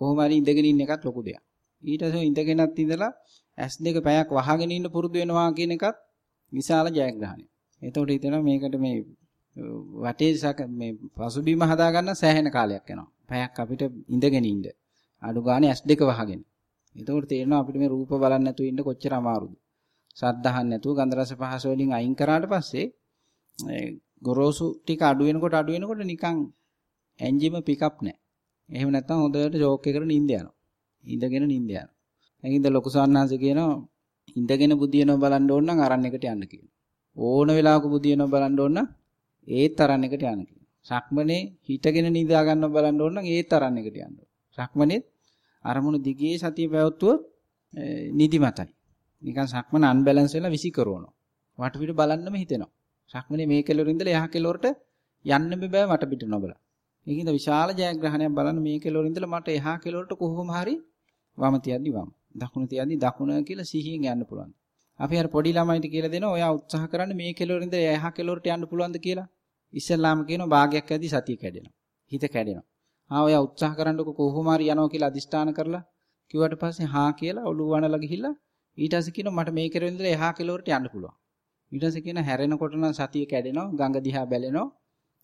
කොහොම හරි ඉඳගෙන ඉන්න එකත් ලොකු දෙයක්. ඊට පස්සේ ඉඳගෙනත් ඉඳලා ඇස් දෙක පැයක් වහගෙන ඉන්න පුරුදු වෙනවා කියන එකත් විශාල ජයග්‍රහණයක්. එතකොට හිතෙනවා මේකට මේ වටේ මේ පසුබිම හදා ගන්න සෑහෙන කාලයක් යනවා. පැයක් අපිට ඉඳගෙන ඉන්න. අඩු ගානේ ඇස් දෙක වහගෙන. එතකොට තේරෙනවා අපිට මේ රූප බලන්න නැතුව ඉන්න කොච්චර අමාරුද. සද්දහන් නැතුව ගන්ධ රස පහස වලින් අයින් කරාට පස්සේ ගොරෝසු ටික අඩු වෙනකොට අඩු වෙනකොට නිකන් එන්ජිම පිකප් නැහැ. එහෙම නැත්නම් හොඳට ෂෝක් එකකට නිින්ද යනවා. ඉඳගෙන නිින්ද යනවා. එකින්ද ලොකු සවන්හන්ස කියනවා ඉඳගෙන බුදියනවා බලන්න ඕන නම් අරන් එකට යන්න කියනවා. ඕන වෙලාවක බුදියනවා බලන්න ඕන නම් ඒත් අරන් එකට යන්න කියනවා. සක්මනේ හිටගෙන නිදා ගන්නව බලන්න ඕන නම් ඒත් අරන් එකට යන්න. සක්මනේත් අරමුණු දිගේ සතිය පැවතුවොත් නිදිමතයි. නිකන් සක්මන අන්බැලන්ස් වෙලා විසි කරනවා. වටපිට බලන්නම හිතෙනවා. සක්මනේ මේ කෙළවර ඉඳලා එහා කෙළවරට යන්න බෑ වටපිට නොබලා. ඒකින්ද විශාල ජයග්‍රහණයක් බලන්න මේ කෙළවර ඉඳලා මට එහා කෙළවරට කොහොම හරි වම තියද්දි වම. දකුණ තියද්දි දකුණ කියලා සිහියෙන් යන්න පුළුවන්. අපි අර පොඩි ළමයිට කියලා දෙනවා ඔයා උත්සාහ කරන්න මේ කෙළවර ඉඳලා එහා කෙළවරට යන්න පුළුවන්ද කියලා. ඉස්සෙල්ලාම කියනවා භාගයක් ඇද්දි සතිය කැඩෙනවා. හිත කැඩෙනවා. ආ ඔයා උත්සාහ කරන්නකො කොහොම හරි යනවා කියලා අදිෂ්ඨාන කරලා කිව්වට පස්සේ හා කියලා ඔළුව වනලා ගිහිල්ලා ඊට පස්සේ කියනවා මට මේ කෙළවර ඉඳලා එහා කෙළවරට යන්න පුළුවන්. ඊට පස්සේ කියන හැරෙනකොට නම් සතිය කැඩෙනවා ගඟ දිහා බැලෙනවා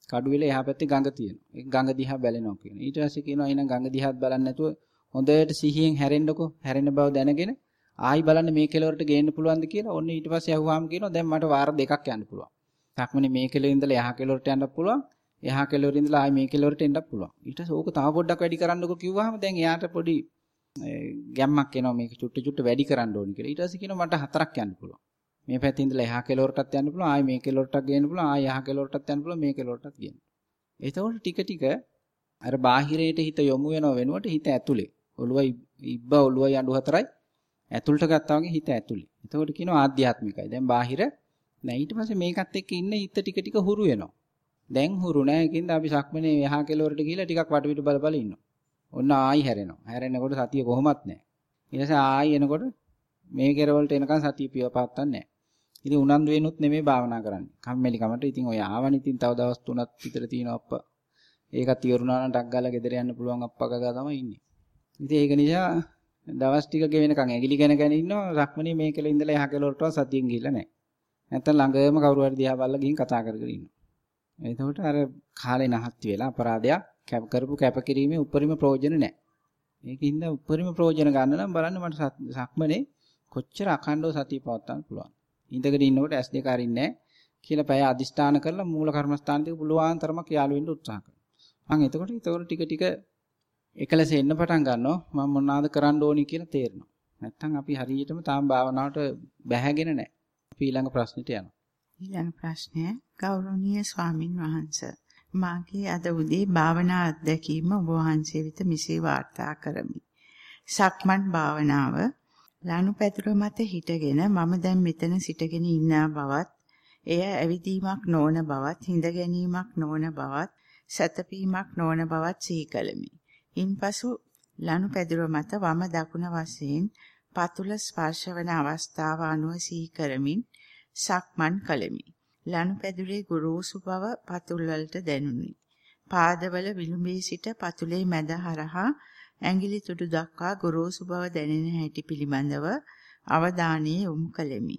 කඩුවෙල එහා පැත්තේ ගඟ තියෙනවා. ඒ ගඟ දිහා බැලෙනවා කියන. ඊට පස්සේ කියනවා එහෙනම් ගඟ දිහාත් බලන්නේ නැතුව හොඳට සිහියෙන් හැරෙන්නකෝ. හැරෙන බව දැනගෙන ආයි බලන්න මේ කෙලවරට ගේන්න පුළුවන්ද කියලා. ඔන්න ඊට පස්සේ අහුවාම කියනවා දැන් මට වාර දෙකක් යන්න පුළුවන්. සක්මනේ මේ කෙලවර ඉඳලා එහා කෙලවරට යන්න පුළුවන්. එහා කෙලවර ඉඳලා ආයි මේ කෙලවරට එන්නත් පුළුවන්. ඊට පස්සේ ඕක තව පොඩ්ඩක් වැඩි කරන්නකෝ කිව්වහම දැන් එයාට පොඩි ගැම්මක් එනවා මේක චුට්ටු චුට්ටු වැඩි කරන්න ඕනි කියලා. ඊට පස්සේ කියනවා මට හතරක් යන්න පුළුවන්. මේ පැත්තේ ඉඳලා එහා කෙළවරටත් යන්න පුළුවන් ආයි මේ කෙළවරටත් ගේන්න පුළුවන් ආයි එහා කෙළවරටත් යන්න පුළුවන් මේ කෙළවරටත් ගේන්න. එතකොට ටික ටික අර බාහිරයට හිත යොමු වෙනව වෙනුවට හිත ඇතුලේ ඔළුවයි ඉබ්බ ඔළුවයි අඬු හතරයි ඇතුළට ගත්තා වගේ හිත ඇතුලේ. එතකොට කියනවා ආධ්‍යාත්මිකයි. දැන් බාහිර නෑ ඊට පස්සේ මේකත් එක්ක ඉන්න හිත ටික ටික හුරු වෙනවා. දැන් හුරු නෑ ඒකින්ද අපි සක්මනේ එහා කෙළවරට ගිහිල්ලා ටිකක් වටපිට බල බල ඉන්නවා. ඔන්න ආයි හැරෙනවා. හැරෙනකොට සතිය කොහොමත් නෑ. ඊට පස්සේ ආයි එනකොට මේ කෙරවලට එනකන් සතිය පියවපත්තක් නෑ. ඉතින් උනන්දු වෙනුත් නෙමෙයි භාවනා කරන්නේ. කම්මැලි කමට ඉතින් ඔය ආවන ඉතින් තව දවස් 3ක් විතර තියෙනවා අප්පා. ඒකත් ඉවරුණා නම් ඩක් ගාලා ගෙදර යන්න පුළුවන් අප්පා ගගා තමයි ඉන්නේ. ඉතින් ඒක නිසා දවස් ටික ගෙවෙනකන් ඇගිලි ගැන ගැන ඉන්නවා රක්මනේ මේකල ඉඳලා එහා කෙලවරටවත් සතියෙන් ගිහිල්ලා නැහැ. නැත්තම් ළඟම කවුරු හරි දිහා බලලා ගිහින් කතා කර කර ඉන්නවා. එතකොට අර කාලේ නහත්ති වෙලා අපරාධයක් කැප කරපු කැපකිරීමේ උපරිම ප්‍රයෝජන නැහැ. ඒකින්ද උපරිම ප්‍රයෝජන ගන්න නම් බලන්න මට සක්මනේ කොච්චර අඛණ්ඩව සතිය පවත්වන්න පුළුවන්. ඉඳගෙන ඉන්නකොට S2 අරින්නේ කියලා පැය අදිෂ්ඨාන කරලා මූල කර්මස්ථානයේ පුළුවන් තරමක් යාළු වෙන්න උත්සාහ කරනවා. මම එතකොට ඒතකොට ටික ටික එකලස එන්න පටන් ගන්නවා මම මොනවාද කරන්න ඕනි කියලා තේරෙනවා. නැත්තම් අපි හරියටම තාම භාවනාවට බැහැගෙන නැහැ. අපි ඊළඟ ප්‍රශ්නෙට යනවා. ඊළඟ ප්‍රශ්නය ගෞරවනීය ස්වාමින් වහන්සේ මාගේ අද උදේ භාවනා අත්දැකීම ඔබ වහන්සේ වෙත මෙසේ වාර්තා කරමි. සක්මන් භාවනාව ලනුපැදුර මත හිටගෙන මම දැන් මෙතන සිටගෙන ඉන්නා බවත් එය ඇවිදීමක් නොවන බවත් හිඳ ගැනීමක් නොවන බවත් සතපීමක් නොවන බවත් සිහි කළෙමි. ඉන්පසු ලනුපැදුර මත වම දකුණ වශයෙන් පතුල ස්පර්ශවන අවස්ථාව අනුව සිහි කරමින් සක්මන් කළෙමි. ලනුපැදුරේ ගොරෝසු බව පතුල් වලට දැනුනි. පාදවල විලුඹේ සිට පතුලේ මැද හරහා ඇඟිලි තුඩු දක්වා ගොරෝසු බව දැනෙන හැටි පිළිබඳව අවධානය යොමු කළෙමි.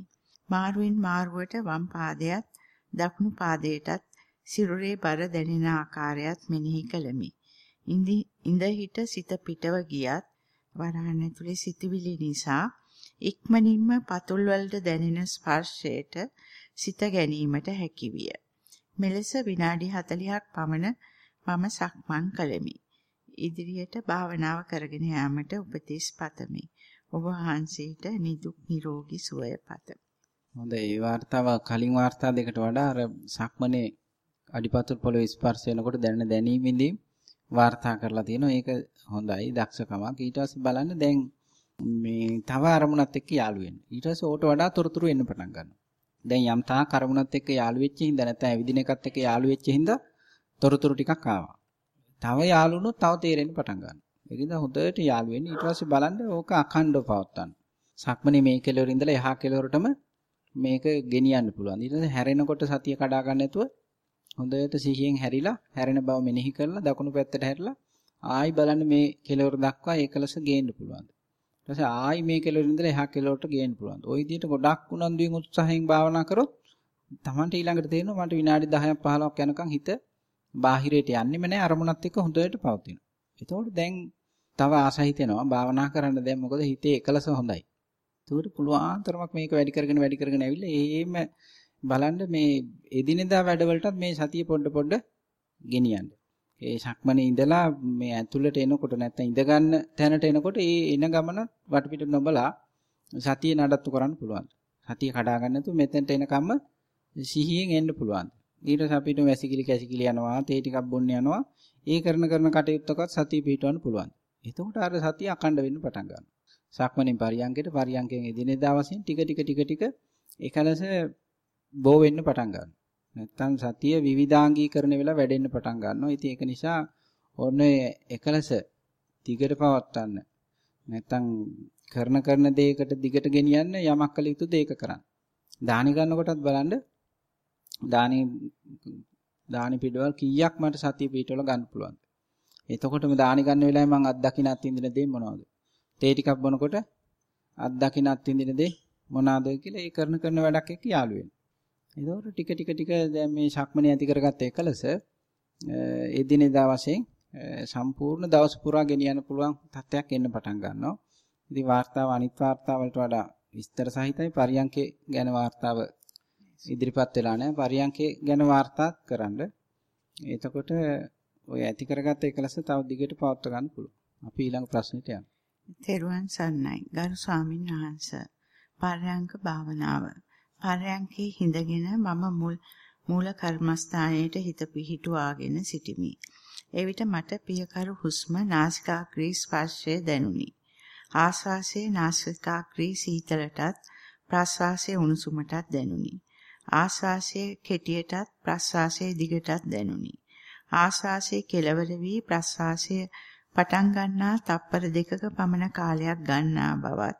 මාරුවෙන් මාරුවට වම් පාදයට දකුණු පාදයටත් සිරුරේ බර දැනෙන ආකාරයත් මෙනෙහි කළෙමි. ඉඳ හිට සිත පිටව ගියත් වරහන් ඇතුලේ සිතවිලි නිසා ඉක්මනින්ම පතුල් වලට දැනෙන ස්පර්ශයට සිත ගැනීමට හැකිවිය. මෙලෙස විනාඩි 40ක් පමණ මම සක්මන් කළෙමි. ඉදිරියට භාවනාව කරගෙන යාමට උපදෙස් පතමි. ඔබ වහන්සේට නිදුක් නිරෝගී සුවය පතමි. හොඳයි. මේ වார்த்தාව කලින් වார்த்தා දෙකට වඩා අර සක්මනේ අඩිපතුල් පොළවේ ස්පර්ශ වෙනකොට දැනෙන දැනීමෙදී වාර්තා කරලා තියෙනවා. ඒක හොඳයි දක්ෂකමක්. ඊට පස්සේ බලන්න දැන් මේ තව අරමුණක් එක්ක යාළු වෙන්න. ඊට පස්සේ ඕට වඩා තොරතුරු එන්න පටන් ගන්නවා. දැන් යම් තා කරුණත් එක්ක යාළු වෙච්ච හින්දා නැත්නම් ඇවිදින එකත් එක්ක යාළු වෙච්ච හින්දා තොරතුරු ටිකක් ආවා. තව යාළුනොත් තව තේරෙන්න පටන් ගන්නවා. ඒකින්ද හොඳට යාළු වෙන්න ඊට පස්සේ බලන්න ඕක අඛණ්ඩව පවත්තන්න. සක්මනේ මේ කෙලවර ඉඳලා එහා කෙලවරටම මේක ගෙනියන්න පුළුවන්. ඊට පස්සේ හැරෙනකොට සතිය කඩා ගන්න නැතුව හොඳට සිහියෙන් හැරිලා හැරෙන බව මෙනෙහි කරලා දකුණු පැත්තට හැරිලා ආයි බලන්න මේ කෙලවර දක්වා ඒකලස ගේන්න පුළුවන්. ඊට පස්සේ ආයි මේ කෙලවර ඉඳලා එහා කෙලවරට ගේන්න පුළුවන්. ওই විදිහට ගොඩක් උනන්දුවෙන් උත්සාහයෙන් භාවනා කරොත් Tamanට ඊළඟට තේරෙනවා මට විනාඩි 10ක් 15ක් යනකම් හිත බාහිරයට යන්නෙම නැහැ අරමුණත් එක්ක හොඳට පවතිනවා. එතකොට දැන් තව ආසහිතෙනවා භාවනා කරන්න දැන් මොකද හිතේ එකලස හොඳයි. ඒකට පුළුවන් තරමක් මේක වැඩි කරගෙන වැඩි කරගෙන ඇවිල්ලා එහෙම බලන්න මේ එදිනෙදා වැඩවලටත් මේ සතිය පොඩ පොඩ ගෙනියන්න. ඒ ශක්මනේ ඉඳලා මේ ඇතුළට එනකොට නැත්නම් ඉඳ ගන්න තැනට එනකොට ඒ එන ගමන වටපිට නොබලා සතිය නඩත්තු කරන්න පුළුවන්. සතිය කඩා ගන්න නැතුව මෙතෙන්ට එනකම්ම සිහියෙන් එන්න පුළුවන්. ඊට පස්සේ අපිට වැසිකිලි කැසිකිලි යනවා, තේ ටිකක් බොන්න යනවා. ඒ කරන කරන කටයුත්තකත් සතිය පිටවන්න පුළුවන්. එතකොට අර සතිය අකණ්ඩ වෙන්න පටන් ගන්නවා. සක්මණෙන් පරියංගයට පරියංගයෙන් එදිනෙදා වශයෙන් ටික ටික ටික ටික එකලස බෝ වෙන්න පටන් ගන්නවා. නැත්තම් සතිය විවිධාංගීකරණය වෙලා වැඩෙන්න පටන් ගන්නවා. ඉතින් ඒක නිසා ඔන්න එකලස දිගට පවත්වන්න. නැත්තම් කරන කරන දෙයකට දිගට ගෙනියන්න යමක් කළ යුතුද ඒක කරන්න. දානි ගන්නකොටත් බලන්න දානි දානි පිටවල් කීයක් මට සතිය පිටවල ගන්න පුළුවන්ද? එතකොටම දානි ගන්න වෙලාවේ මම අත්දකින්න අත්විඳින දේ මොනවද? තේ ටිකක් බොනකොට අත්දකින්න අත්විඳින දේ මොනවාද කියලා ඒ කරන කරන වැඩක් එක්ක යාළු වෙනවා. එතකොට ටික ටික ටික දැන් මේ ශක්මණේ ඇති කරගත්ත එකලස එදිනෙදා වශයෙන් සම්පූර්ණ දවස පුරා ගෙනියන්න පුළුවන් තත්ත්වයක් එන්න පටන් ගන්නවා. ඉතින් වාර්තාව අනිත් වාර්තාවලට වඩා විස්තර සහිතයි පරියන්කේ ගැන වාර්තාව ඉදිරිපත් වෙලා නැහැ. පරියන්කේ ගැන වාර්තාත් කරන්න. එතකොට ඔය ඇති කරගත්ත එකලස තව දිගට පවත්වා ගන්න පුළුවන්. අපි ඊළඟ ප්‍රශ්නෙට යමු. තෙරුවන් සරණයි. ගරු ස්වාමීන් වහන්සේ. පරයන්ක භාවනාව. පරයන්කේ හිඳගෙන මම මුල් මූල කර්මස්ථානයේට හිත පිහිටුවාගෙන සිටිමි. එවිට මට පියකරු හුස්ම නාසිකාග්‍රේ ස්පර්ශය දැනුනි. ආශ්වාසයේ නාසිකාග්‍රේ සීතලටත් ප්‍රශ්වාසයේ උණුසුමටත් දැනුනි. ආශ්වාසයේ කෙටියටත් ප්‍රශ්වාසයේ දිගටත් දැනුනි. ආශ්වාසයේ කෙලවර වී ප්‍රශ්වාසයේ පටන් ගන්නා තප්පර දෙකක පමණ කාලයක් ගන්නා බවත්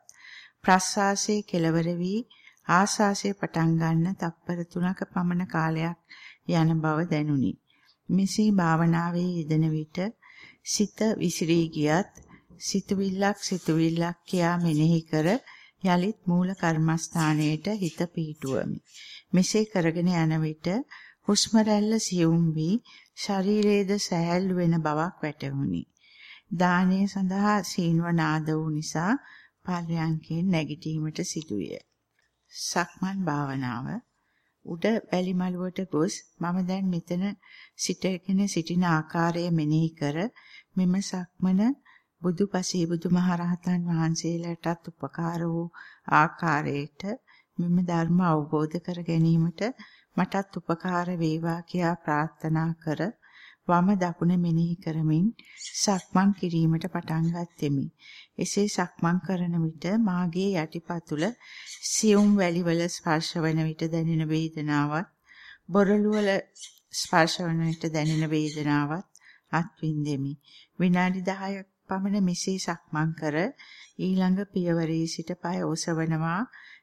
ප්‍රශ්වාසයේ කෙලවර වී ආස්වාසය පටන් ගන්න තප්පර 3ක පමණ කාලයක් යන බව දැනුනි. මෙසේ භාවනාවේ යෙදෙන විට සිත විසිරී ගියත් සිතුවිල්ලක් සිතුවිල්ලක් කියා මෙනෙහි කර යලිත් මූල කර්මස්ථානයේට හිත පිහිටුවමි. මෙසේ කරගෙන යන විට හුස්ම රැල්ල සියුම් වී ශරීරයේද සැහැල්ලු වෙන බවක් වැටහුණි. දානය සඳහා සීනුව නාද වූ නිසා පර්යංකයෙන් නැගිටීමට සිදුවිය. සක්මන් භාවනාව. උඩ වැලි මළුවට ගොස් මම දැන් මෙතන සිටගෙන සිටින ආකාරය මෙනෙහි කර මෙම සක්මන බුදුපසේ බුදුමහරහතන් වහන්සේලාටත් උපකාර වූ ආකාරයට මෙම ධර්ම අවබෝධ කර ගැනීමට මටත් උපකාර වේවා කියා ප්‍රාර්ථනා කර වම දකුණ මෙනෙහි කරමින් සක්මන් කිරීමට පටන් ගත්ෙමි. එසේ සක්මන් කරන විට මාගේ යටිපතුල සියුම් වැලිවල ස්පර්ශ වන විට දැනෙන වේදනාවත් බොරළු වල ස්පර්ශ වන විට දැනෙන වේදනාවත් අත්විඳෙමි. විනාඩි 10ක් පමණ මෙසේ සක්මන් කර ඊළඟ පියවරේ සිට පය ඔසවනවා,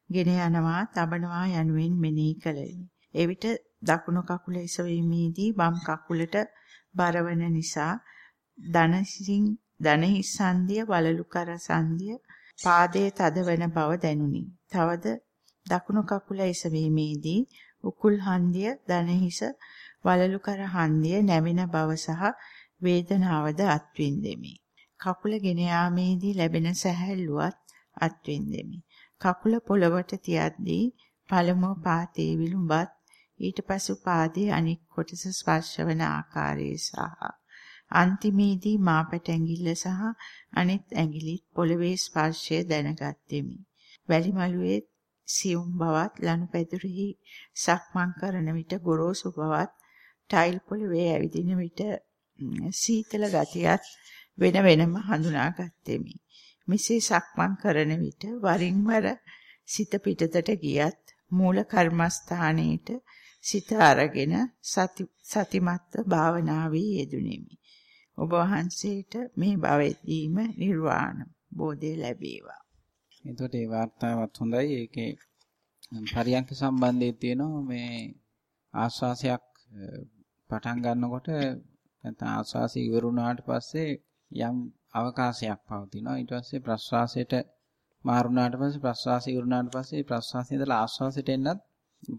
ගෙන යනවා, තබනවා යනුවෙන් මෙනෙහි කළෙමි. එවිට දකුණු කකුල එසවීමේදී වම් කකුලට බරවන නිසා දනසින් දනහි සංදිය වලලු කර සංදිය පාදයේ තදවන බව දැනුනි. තවද දකුණු කකුල එසවීමේදී උකුල් හන්දිය දනහිස වලලු කර හන්දිය නැවෙන බව සහ වේදනාවද අත්විඳෙමි. කකුල ගෙන යාමේදී ලැබෙන සැහැල්ලුවත් අත්විඳෙමි. කකුල පොළවට තියද්දී පළමුව පාතේ විලුඹත් ඊට පසු පාදයේ අනික් කොටස ස්පර්ශ වන ආකාරය සහ අන්තිමේදී මාපට ඇඟිල්ල සහ අනිත් ඇඟිලිත් පොළවේ ස්පර්ශය දැනගත්ෙමි. වැලිමලුවේ සියුම් බවත් ලනුපැදුරෙහි සක්මන් කරන විට ගොරෝසු බවත් ටයිල් පොළවේ ඇවිදින විට සීතල ගතියත් වෙන වෙනම හඳුනාගත්ෙමි. මෙසේ සක්මන් කරන විට වරින් වර සිත පිටතට ගියත් මූල කර්මස්ථානයේට සිත අරගෙන සති සතිමත්ව භාවනාවේ යෙදුණෙමි. ඔබ වහන්සේට මේ භවෙදීම නිර්වාණ බෝධය ලැබේවා. එතකොට ඒ වார்த்தාවත් හොඳයි. ඒකේ පරියන්ක සම්බන්ධයේ තියෙනවා මේ ආස්වාසයක් පටන් ගන්නකොට නැත්නම් ආස්වාසය ඉවරුණාට පස්සේ යම් අවකාශයක් පවතිනවා. ඊට පස්සේ ප්‍රස්වාසයට මාරුණාට පස්සේ ප්‍රස්වාසය ඉවරුණාට පස්සේ ප්‍රස්වාසයේ ඉඳලා ආස්වාසයට එන්නත්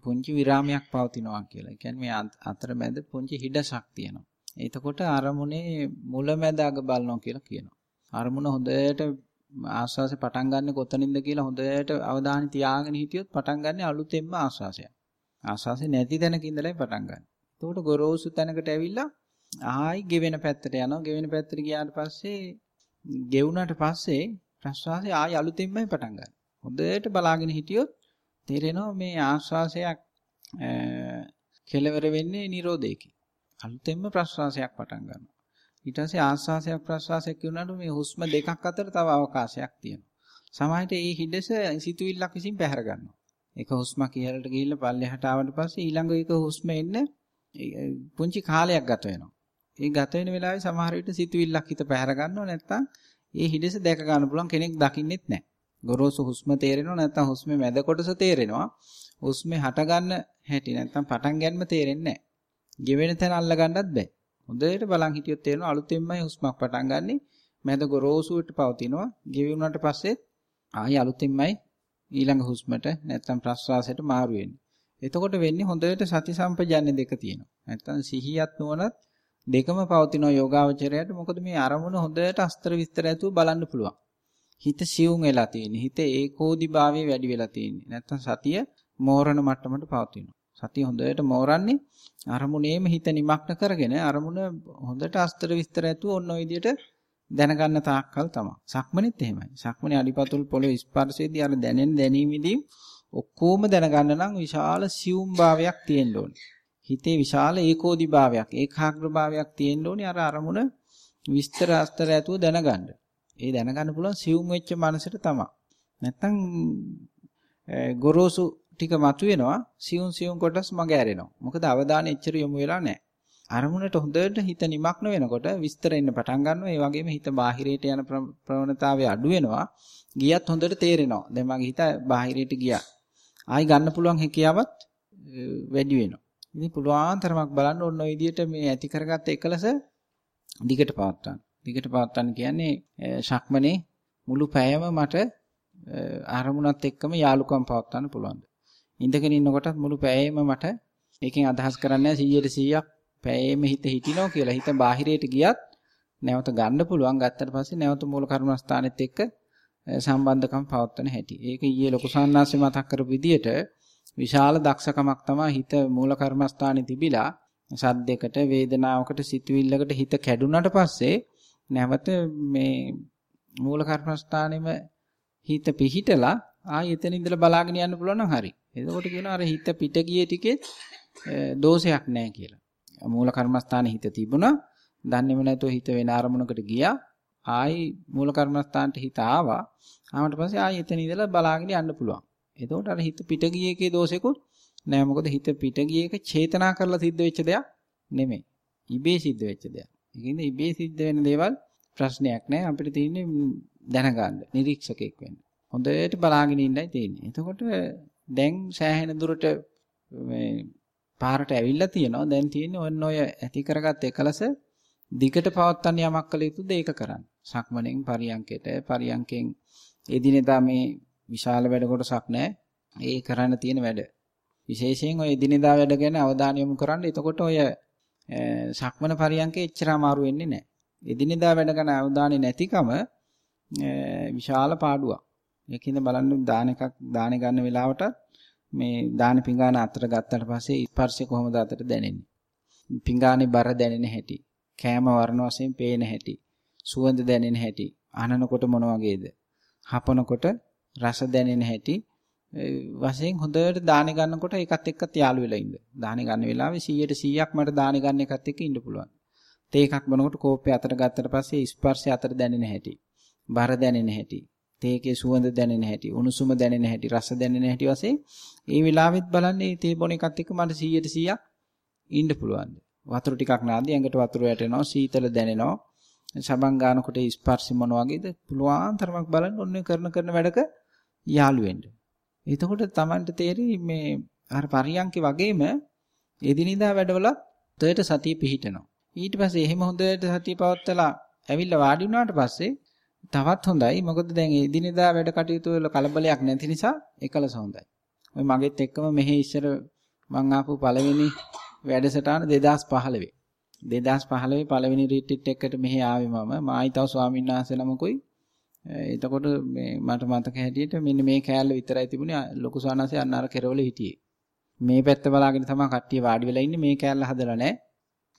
පුංචි විරාමයක් පවතිනවා කියලා. කියන්නේ මේ අතරමැද පුංචි හිඩසක් තියෙනවා. එතකොට අරමුණේ මුලැමැද අග බලනවා කියලා කියනවා. අරමුණ හොඳට ආස්වාසේ පටන් ගන්න කොතනින්ද කියලා හොඳට අවධානය තියාගෙන හිටියොත් පටන් ගන්න අලුතෙන්ම ආස්වාසයක්. ආස්වාසේ නැති තැනක ඉඳලා පටන් ගන්න. එතකොට ගොරෝසු තැනකට ඇවිල්ලා ආයි ගෙවෙන පැත්තට යනවා. ගෙවෙන පැත්තට ගියාට පස්සේ ගෙවුනට පස්සේ ප්‍රස්වාසය ආයි අලුතෙන්මයි පටන් ගන්න. හොඳට බලාගෙන හිටියොත් තේරෙනවා මේ ආශ්වාසයක් කෙලවර වෙන්නේ නිරෝධයකින්. අලුතෙන්ම ප්‍රශ්වාසයක් පටන් ගන්නවා. ඊට පස්සේ ආශ්වාසයක් ප්‍රශ්වාසයක් කියුණාට මේ හුස්ම දෙකක් අතර තව අවකාශයක් තියෙනවා. සමහරට මේ හිඩස සිතුවිල්ලක් විසින් පැහැර ගන්නවා. එක හුස්මක් ඉහළට ගිහිල්ලා පල්ලෙහාට ආවට පස්සේ ඊළඟ එක හුස්ම එන්න පුංචි කාලයක් ගත වෙනවා. ඒ ගත වෙන වෙලාවේ සමහර විට සිතුවිල්ලක් හිත පැහැර ගන්නව නැත්නම් ඒ හිඩස දැක ගන්න පුළුවන් කෙනෙක් දකින්නෙත් නැහැ. ගොරෝසු හුස්ම තේරෙනවා නැත්නම් හුස්මේ මැද කොටස තේරෙනවා. හුස්මේ හට ගන්න හැටි නැත්නම් පටන් ගැනීම තේරෙන්නේ නැහැ. ගෙවෙන තැන අල්ල ගන්නත් බෑ. හොඳට බලන් හිටියොත් තේරෙනවා අලුතෙන්මයි හුස්මක් පටන් ගන්නෙ. මැද ගොරෝසුවට පවතිනවා. ගෙවුනට පස්සේ ආයි අලුතෙන්මයි ඊළඟ හුස්මට නැත්නම් ප්‍රශ්වාසයට මාරු වෙන්නේ. එතකොට වෙන්නේ හොඳට සති සම්පජාන්නේ දෙක තියෙනවා. නැත්නම් සිහියත් නුවණත් දෙකම පවතින යෝගාවචරයට මොකද මේ අරමුණ හොඳට අස්තර විස්තර ඇතුව බලන්න පුළුවන්. හිත සියුම් වෙලා තියෙන්නේ. හිත ඒකෝදිභාවයේ වැඩි වෙලා තියෙන්නේ. නැත්තම් සතිය මෝරණ මට්ටමට පවතිනවා. සතිය හොඳට මෝරන්නේ අරමුණේම හිත නිමක්න කරගෙන අරමුණ හොඳට අස්තර විස්තර ඇතුව ඔන්න ඔය විදිහට දැනගන්න තාක්කල් තමයි. සක්මනේත් එහෙමයි. සක්මනේ අඩිපතුල් පොළොවේ ස්පර්ශයේදී අර දැනෙන දැනීමේදී ඔක්කොම දැනගන්න නම් විශාල සියුම් භාවයක් තියෙන්න ඕනේ. හිතේ විශාල ඒකෝදිභාවයක්, ඒකාග්‍රභාවයක් තියෙන්න ඕනේ අර අරමුණ විස්තර අස්තර ඇතුව දැනගන්න. ඒ දැනගන්න පුළුවන් සියුම් වෙච්ච මනසට තමයි. නැත්තම් ගොරෝසු ටික මතුවෙනවා සියුම් සියුම් කොටස් මග ඇරෙනවා. මොකද අවධානය එච්චර යොමු වෙලා නැහැ. අරමුණට හොඳට හිත නිමක්න වෙනකොට විස්තර එන්න පටන් ගන්නවා. ඒ වගේම හිත බාහිරයට යන ප්‍රවණතාවය අඩු වෙනවා. ගියත් හොඳට තේරෙනවා. දැන් මගේ හිත බාහිරයට ගියා. ආයි ගන්න පුළුවන් හැකියාවත් වැඩි වෙනවා. ඉතින් පුළුවන් තරමක් බලන්න ඕන ඔය විදිහට මේ ඇති කරගත්ත එකලස දිගට පවත්වන්න. දිගට පවත්වන්න කියන්නේ ශක්මනේ මුළු පැයම මට අරමුණත් එක්කම යාලුකම් පවත්වන්න පුළුවන්. ඉඳගෙන ඉන්නකොටත් මුළු පැයෙම මට ඒකෙන් අදහස් කරන්නේ 100ට 100ක් පැයෙම හිත හිටිනවා කියලා. හිත බාහිරයට ගියත් නැවත ගන්න පුළුවන්. ගත්තට පස්සේ නැවත මූල කර්මස්ථානෙත් එක්ක සම්බන්ධකම් පවත්වන හැටි. ඒක ඊයේ ලොකු සාන්නාංශය මතක් කරපු විදිහට විශාල දක්ෂකමක් තමයි හිත මූල කර්මස්ථානේ තිබිලා සද්දයකට වේදනාවකට සිතුවිල්ලකට හිත කැඩුනට පස්සේ නැවත මේ මූල කර්මස්ථානෙම හිත පිහිටලා ආයෙ එතන ඉඳලා බලාගෙන යන්න පුළුවන් නම් හරි. එතකොට කියනවා අර හිත පිට ගියේ ටිකේ දෝෂයක් නැහැ කියලා. මූල කර්මස්ථානේ හිත තිබුණා. දන්නේම නැතුව හිත වෙන අරමුණකට ගියා. ආයි මූල කර්මස්ථානට හිත ආවා. ආවට පස්සේ ආයි එතන ඉඳලා බලාගෙන යන්න පුළුවන්. එතකොට අර හිත පිට ගියේ එකේ දෝෂෙකුත් නෑ. මොකද හිත පිට ගියේ එක චේතනා කරලා සිද්ධ වෙච්ච දෙයක් නෙමෙයි. ඉබේ සිද්ධ වෙච්ච දෙයක්. ඒකින්ද ඉබේ සිද්ධ වෙන දේවල් ප්‍රශ්නයක් නෑ. අපිට තියෙන්නේ දැනගන්න, නිරීක්ෂකෙක් වෙන්න. හොඳට බලාගෙන ඉන්නයි තියෙන්නේ. එතකොට දැන් සෑහෙන දුරට මේ පාරට ඇවිල්ලා තියෙනවා. දැන් තියෙන්නේ ඔන්න ඔය ඇති කරගත්ත එකලස දිගට පවත්වන්න යමක් කළ යුතුද ඒක කරන්න. සක්මණෙන් පරියන්කෙට පරියන්කෙන් එදිනෙදා මේ විශාල වැඩ කොටසක් නැහැ. ඒ කරන්න තියෙන වැඩ. විශේෂයෙන් ඔය එදිනෙදා වැඩ ගැන අවධානය යොමු කරන්න. එතකොට ඔය සක්මන පරියන්කේ එච්චර අමාරු වෙන්නේ නැහැ. එදිනෙදා වැඩ ගැන අවධානය නැතිකම විශාල පාඩුවක්. ඒකින්ද බලන්න දාන එකක් දාන ගන්න වෙලාවට මේ දාන පිඟාන අතර ගත්තට පස්සේ ස්පර්ශය කොහොමද අතට දැනෙන්නේ? පිඟානේ බර දැනෙන හැටි, කෑම වර්ණ වශයෙන් පේන හැටි, සුවඳ දැනෙන හැටි, අනනකොට මොන වගේද? හපනකොට රස දැනෙන හැටි වශයෙන් හොඳට දාන ගන්නකොට ඒකත් එක්කත් යාළු වෙලා ඉන්න. දාන ගන්න වෙලාවේ 100ට 100ක් මට දාන ගන්න එකත් එක්ක ඉන්න පුළුවන්. තේ එකක් බොනකොට කෝප්පය අතර ගත්තට පස්සේ ස්පර්ශය අතර දැනෙන හැටි, බර දැනෙන හැටි, තේකේ සුවඳ දැනෙන හැටි, උණුසුම දැනෙන හැටි, රස දැනෙන හැටි වශයෙන් ඒ වෙලාවෙත් බලන්නේ තේ බොන එකත් එක්ක මට 100ට 100ක් ඉන්න පුළුවන්. වතුර ටිකක් නාදී ඇඟට වතුර වැටෙනවා, සීතල දැනෙනවා. සබන් ගන්නකොට ස්පර්ශ මොන වගේද? පුළුවන් තරමක් බලන්න ඔන්නේ කරන කරන වැඩක යාළු වෙන්න. එතකොට Tamanට තේරෙයි මේ අර පරියන්කේ වගේම එදිනිදා වැඩවල තේට සතිය පිහිටනවා. ඊට පස්සේ එහෙම හොඳට සතිය පවත්තලා ඇවිල්ලා වාඩි වුණාට පස්සේ තවත් හොඳයි. මොකද දැන් එදිනෙදා වැඩ කටයුතු වල කලබලයක් නැති නිසා එකලස හොඳයි. ඔය මගෙත් එක්කම මෙහි ඉස්සර මං ආපු පළවෙනි වැඩසටහන 2015. 2015 පළවෙනි රිට්‍රීට් එකකට මෙහි ආවේ මම. මායි තව ස්වාමීන් වහන්සේ නමකුයි. එතකොට මේ මට මතක හැටියට මෙන්න මේ කෑල්ල විතරයි තිබුණේ ලොකු ස්වාමීන් අන්න අර කෙරවල හිටියේ. මේ පැත්ත බලාගෙන තමයි කට්ටිය වාඩි වෙලා ඉන්නේ මේ කෑල්ල හදලා නැහැ.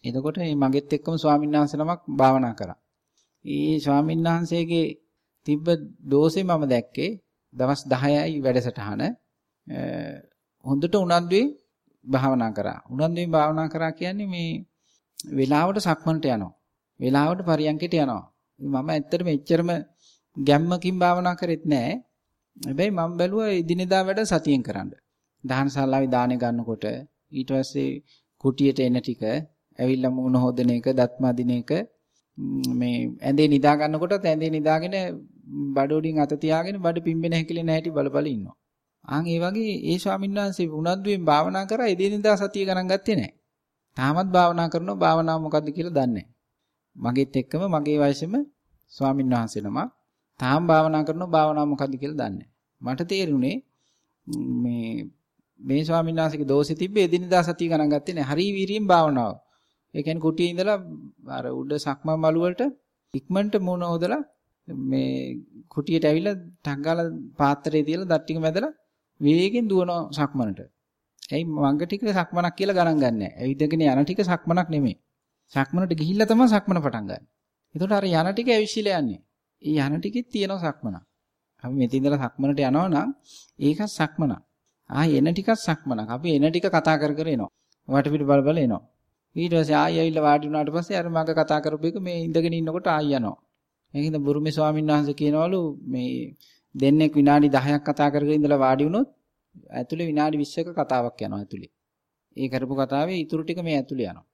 එතකොට මේ මගෙත් එක්කම ස්වාමීන් වහන්සේ නමක් භාවනා කරා. ඒ ස්වාමීන් වහන්සේගේ තිබ්බ දෝෂේ මම දැක්කේ දවස් 10යි වැඩසටහන හොඳට උනන්දුවෙන් භාවනා කරා. උනන්දුවෙන් භාවනා කරා කියන්නේ මේ වෙලාවට සක්මන්ට යනවා. වෙලාවට පරියන්කයට යනවා. මම ඇත්තටම එච්චරම ගැම්මකින් භාවනා කරෙත් නෑ. හැබැයි මම බැලුවා එදිනෙදා වැඩ සතියෙන් කරන්න. දහනශාලාවේ දානේ ගන්නකොට ඊට පස්සේ කුටියට එන ටික ඇවිල්ලා මුණ හොදන එක, දත් මදින එක මේ ඇඳේ නිදා ගන්නකොටත් ඇඳේ නිදාගෙන බඩ උඩින් අත තියාගෙන බඩ පිම්බෙන හැකිලෙන හැටි බල බල ඉන්නවා. ආන් ඒ වගේ ඒ ස්වාමීන් වහන්සේ උනන්දුවෙන් භාවනා කරා එදිනෙදා සතිය ගණන් ගත්තේ නැහැ. තාමත් භාවනා කරනවා භාවනාව මොකද්ද කියලා දන්නේ මගෙත් එක්කම මගේ වයසෙම ස්වාමීන් වහන්සේ නම තාම භාවනා කරනවා භාවනාව මොකද්ද කියලා දන්නේ මට තේරුණේ මේ මේ ස්වාමීන් වහන්සේගේ දෝෂෙ තිබ්බේ එදිනෙදා සතිය ගණන් ගත්තේ නැහැ. හරි වීරියෙන් භාවනාව. ඒ කියන්නේ කුටියේ ඉඳලා අර උඩ සක්මන් මළු වලට ඉක්මනට මුණ හොදලා මේ කුටියට ඇවිල්ලා ටක් ගාලා පාත්‍රයේ තියලා දත් ටික මැදලා වේගෙන් දුවන සක්මනට. ඇයි මංග ටික සක්මනක් කියලා ගණන් ගන්නෑ. ඇවිදගෙන යන ටික සක්මනක් නෙමෙයි. සක්මනට ගිහිල්ලා තමයි සක්මන පටන් ගන්න. එතකොට අර යන ටික ඇවිසිලා යන්නේ. ඒ යන ටිකෙත් තියෙනවා සක්මනක්. අපි මෙතන ඉඳලා සක්මනට යනවා නම් ඒකත් සක්මනක්. ආ එන ටිකත් සක්මනක්. අපි එන ටික කතා කර කර එනවා. වටපිට බල බල එනවා. ඊට පස්සේ ආයෙ ඇවිල්ලා වාඩි වුණාට පස්සේ අර මග කතා කරපු එක මේ ඉඳගෙන ඉන්නකොට ආයෙ යනවා. ඒකින්ද බුරුමේ ස්වාමීන් වහන්සේ කියනවලු මේ දෙන්නෙක් විනාඩි 10ක් කතා කරගෙන ඉඳලා වාඩි වුණොත් ඇතුලේ විනාඩි 20ක කතාවක් යනවා ඇතුලේ. ඒ කරපු කතාවේ ඊටු ටික මේ ඇතුලේ යනවා.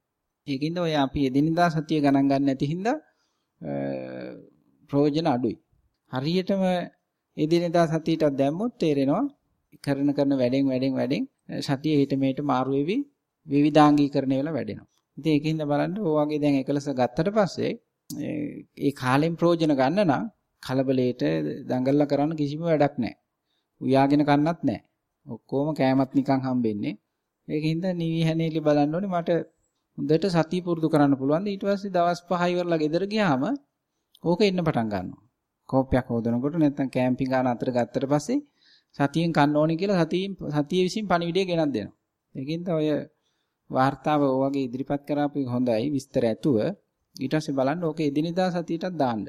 ඒකින්ද ඔය අපි එදිනදා සතිය ගණන් ගන්න නැති හින්දා ප්‍රයෝජන අඩුයි. හරියටම එදිනදා සතියට දැම්මොත් තේරෙනවා කරන කරන වැඩෙන් වැඩෙන් වැඩෙන් සතිය ඊට මේට මාරු වෙවි විවිධාංගීකරණය වෙලා වැඩෙනවා. ඉතින් ඒකින්ද බලන්න ඔය වගේ දැන් එකලස ගත්තට පස්සේ ඒ කාලෙන් ප්‍රයෝජන ගන්න නම් කලබලයට දඟලලා කරන්න කිසිම වැඩක් නැහැ. උයාගෙන කන්නත් නැහැ. ඔක්කොම කෑමත් නිකන් හම්බෙන්නේ. ඒකින්ද නිවි හැනේලි බලන්න ඕනේ මට හොඳට සතිය පුරුදු කරන්න පුළුවන්. ඊට පස්සේ දවස් 5 ඉවරලා ගෙදර ගියාම ඕක එන්න පටන් ගන්නවා. කෝපයක් හොදනකොට නැත්නම් කැම්පින් ගන්න අතර ගත්තට පස්සේ සතියෙන් කන්න ඕනේ කියලා සතියෙන් සතිය විසින් පණිවිඩය ගෙනත් දෙනවා. ඒකෙන් තමයි ඔය වார்த்தාව ඔයගේ ඉදිරිපත් කරාපු හොඳයි විස්තර ඇතුව ඊට පස්සේ බලන්න ඕක එදිනෙදා සතියටත් දාන්න.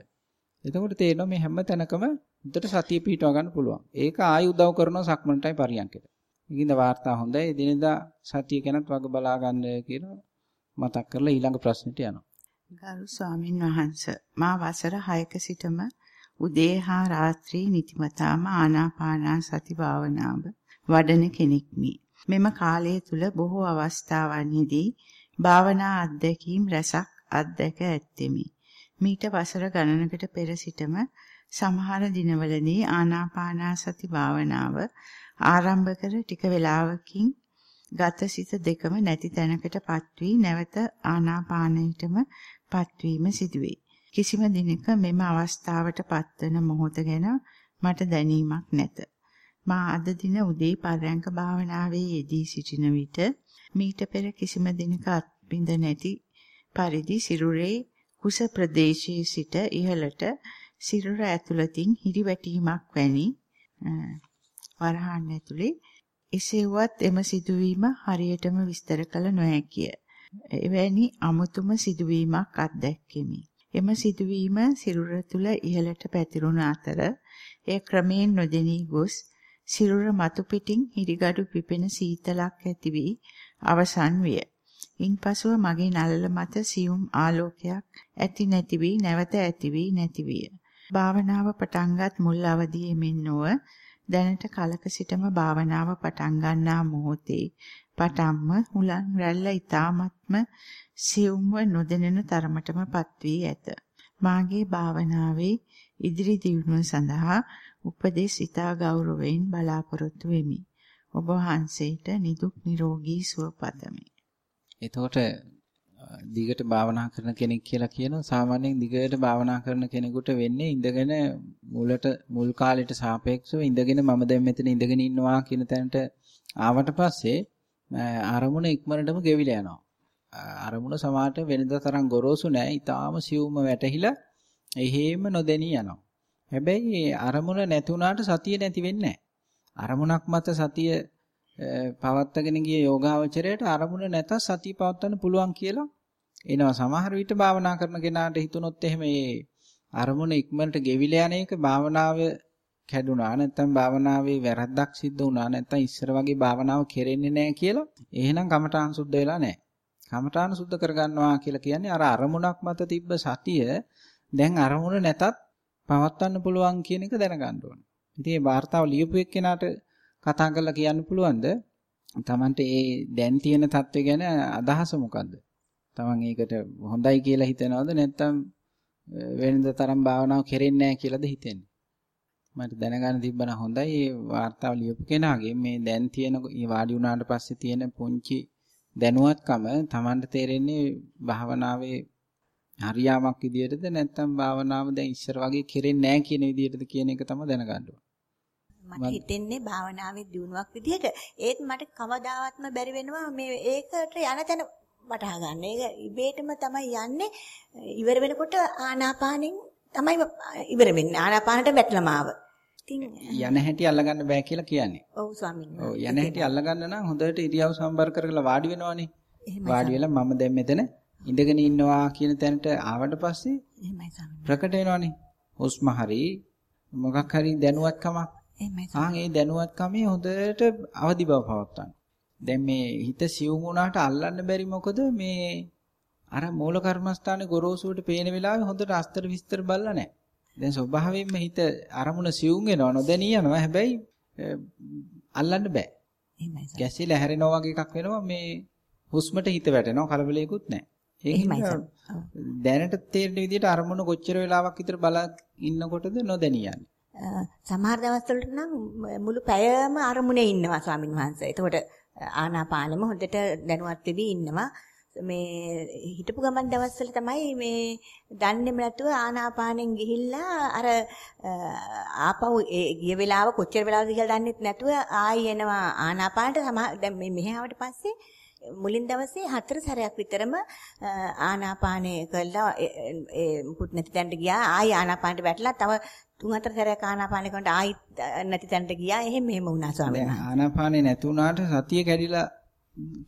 එතකොට තේරෙනවා මේ හැම තැනකම උඩට සතිය පිටව ගන්න පුළුවන්. ඒක ආය උදව් කරනවා සක්මන්ටයි පරියන්කට. ඒකින්ද වார்த்தා හොඳයි. එදිනෙදා සතිය ගැනත් වග බලා ගන්න කියලා මතක් කරලා ඊළඟ ප්‍රශ්නෙට යනවා. ගරු ස්වාමින් වහන්සේ මා වසර 6ක සිටම උදේ හා රාත්‍රී නිතිමතාම ආනාපානා සති භාවනාව වඩන කෙනෙක්මි. මෙම කාලය තුල බොහෝ අවස්ථාවන්හිදී භාවනා අත්දැකීම් රැසක් අත්දැක ඇත්තෙමි. මීට වසර ගණනකට පෙර සිටම සමහර දිනවලදී ආනාපානාසති භාවනාව ආරම්භ කර ටික වේලාවකින් ගතසිත දෙකම නැති තැනකටපත් වී නැවත ආනාපානයටම පත්වීම සිදුවේ. කිසිම දිනක මෙම අවස්ථාවට පත්වන මොහොත ගැන මට දැනීමක් නැත. මා අද දින උදේ පරයන්ක භාවනාවේ යෙදී සිටින විට මීට පෙර කිසිම දිනක අත්විඳ නැති පරිදි සිරුරේ කුස ප්‍රදේශයේ සිට ඉහළට සිරුර ඇතුළතින් හිරිවැටීමක් වැනි වරහන් ඇතුලේ එසේවත් එම සිදුවීම හරියටම විස්තර කළ නොහැකිය. එවැනි අමුතුම සිදුවීමක් අත්දැක්කෙමි. එම සිදුවීම සිරුර තුළ ඉහළට පැතිරුණ අතර එය ක්‍රමයෙන් නොදෙනී ගොස් සිරුර මතු පිටින් හිරිගඩු පිපෙන සීතලක් ඇති වී අවසන් විය. ඉන්පසුව මගේ නළල මත සියුම් ආලෝකයක් ඇති නැති වී නැවත ඇති වී නැති විය. භාවනාව පටන්ගත් මුල් අවදියේ මෙන් නොව දැනට කලක සිටම භාවනාව පටන් ගන්නා මොහොතේ පටන්ම හුලං රැල්ල ඊ타මත්ම සියුම්ව නොදැනෙන තරමටමපත් වී ඇත. මාගේ භාවනාවේ ඉදිරි දියුණුව සඳහා උපදෙස් ඉතා ගෞරවයෙන් බලාපොරොත්තු වෙමි. ඔබ වහන්සේට නිදුක් නිරෝගී සුව පතමි. එතකොට දිගට භාවනා කරන කෙනෙක් කියලා කියනවා සාමාන්‍යයෙන් දිගට භාවනා කරන කෙනෙකුට වෙන්නේ ඉඳගෙන මුලට මුල් කාලයට සාපේක්ෂව ඉඳගෙන මම දැන් මෙතන ඉඳගෙන ඉන්නවා කියන තැනට ආවට පස්සේ අරමුණ ඉක්මනටම ගෙවිලා යනවා. අරමුණ සමාට වෙනදා තරම් ගොරෝසු නෑ. ඊටාම සියුම්ම වැටහිලා එහෙම නොදෙනී යනවා. හැබැයි අරමුණ නැති වුණාට සතිය නැති වෙන්නේ අරමුණක් මත සතිය පවත්තගෙන ගිය යෝගාවචරයට අරමුණ නැතත් සතිය පවත්වන්න පුළුවන් කියලා එනවා සමහර විට භාවනා කරන කෙනාට හිතුනොත් එහෙම මේ අරමුණ ඉක්මනට ගෙවිලා යන එක භාවනාව කැඩුනා නැත්නම් භාවනාවේ වැරද්දක් සිද්ධ වුණා නැත්නම් ඉස්සර වගේ භාවනාව කෙරෙන්නේ නැහැ කියලා එහෙනම් කමඨාන් සුද්ධ වෙලා නැහැ. කමඨාන් සුද්ධ කරගන්නවා කියලා කියන්නේ අර අරමුණක් මත තිබ්බ සතිය දැන් අරමුණ නැතත් පවත්වන්න පුළුවන් කියන එක දැනගන්න ඕනේ. ඉතින් මේ වார்த்தාව ලියපු එක්කෙනාට කතා කරලා කියන්න පුළුවන්ද? Tamante ඒ දැන් තියෙන தත්ත්වය ගැන අදහස මොකද්ද? Taman ඒකට හොඳයි කියලා හිතනවද නැත්නම් වෙනද තරම් භාවනාව කෙරෙන්නේ නැහැ කියලාද හිතෙන්නේ? මට දැනගන්න තිබ්බනම් හොඳයි. ඒ වார்த்தාව ලියපු කෙනාගේ මේ දැන් තියෙන වාඩි වුණාට පස්සේ තියෙන පුංචි දැනුවත්කම Tamanට තේරෙන්නේ භාවනාවේ හරියාවක් විදියටද නැත්නම් භාවනාව දැන් ඉස්සර වගේ කෙරෙන්නේ නැහැ කියන විදියටද කියන එක තමයි දැනගන්න මට හිතෙන්නේ භාවනාවේ දියුණුවක් විදියට ඒත් මට කවදාවත්ම බැරි වෙනවා මේ ඒකට යන තැන වටහා ගන්න. ඒක ඉබේටම තමයි යන්නේ. ඉවර වෙනකොට ආනාපානෙන් තමයි ඉවර වෙන්නේ. ආනාපානට වැටලම ආව. ඉතින් යන හැටි අල්ලගන්න බෑ කියලා කියන්නේ. ඔව් ස්වාමීන් වහන්සේ. ඔව් යන හැටි අල්ලගන්න නම් හොඳට ඉරියව් සම්බර කරලා වාඩි වෙනවනේ. වාඩි වෙලා මම දැන් මෙතන ඉඳගෙන ඉන්නවා කියන තැනට ආවට පස්සේ එහෙමයි ස්වාමීන් ප්‍රකට වෙනවනේ. හුස්ම හරි මොකක් හරි දැනුවත්කමක් එහෙමයි. ආන් ඒ දැනුවත්කමේ හොඳට අවදි බව පවත්වන්න. දැන් මේ හිත සියුම් වුණාට අල්ලන්න බැරි මොකද මේ අර මූල කර්මස්ථානේ ගොරෝසුවට පේන වෙලාවේ හොඳට අස්තර විස්තර බලලා නැහැ. දැන් ස්වභාවයෙන්ම හිත අරමුණ සියුම් වෙනවා නොදැනී යනවා. හැබැයි අල්ලන්න බෑ. එහෙමයි. ගැසිලා හැරෙනවා වගේ එකක් වෙනවා මේ හුස්මට හිත වැටෙනවා කලබලයකුත් නැහැ. ඒක දැනට තේරෙන විදිහට අරමුණ කොච්චර වෙලාවක් විතර බලා ඉන්නකොටද නොදැනී යන්නේ. සමහර දවස්වලට නම් මුළු පැයම අරමුණේ ඉන්නවා ස්වාමින් වහන්සේ. එතකොට ආනාපානෙම හොඳට දැනුවත් වෙවි ඉන්නවා. මේ හිටපු ගමන් දවස්වල තමයි මේ දන්නේම නැතුව ආනාපානෙන් ගිහිල්ලා අර ආපහු ඒ ගිය වෙලාව කොච්චර වෙලාවද කියලා දන්නෙත් නැතුව ආයි එනවා ආනාපානට. දැන් මේ මෙහි ආවට පස්සේ මුලින් දවසේ හතර සැරයක් විතරම ආනාපානය කළා ඒ මුකුත් නැති තැනට ගියා. ආයි ආනාපානට වැටලා තව තුන් හතර සැරයක් ආනාපානය කරනකොට ආයි නැති තැනට ගියා. එහෙම මෙහෙම වුණා ස්වාමීන් වහන්සේ. ආනාපානේ නැති වුණාට සතිය කැඩිලා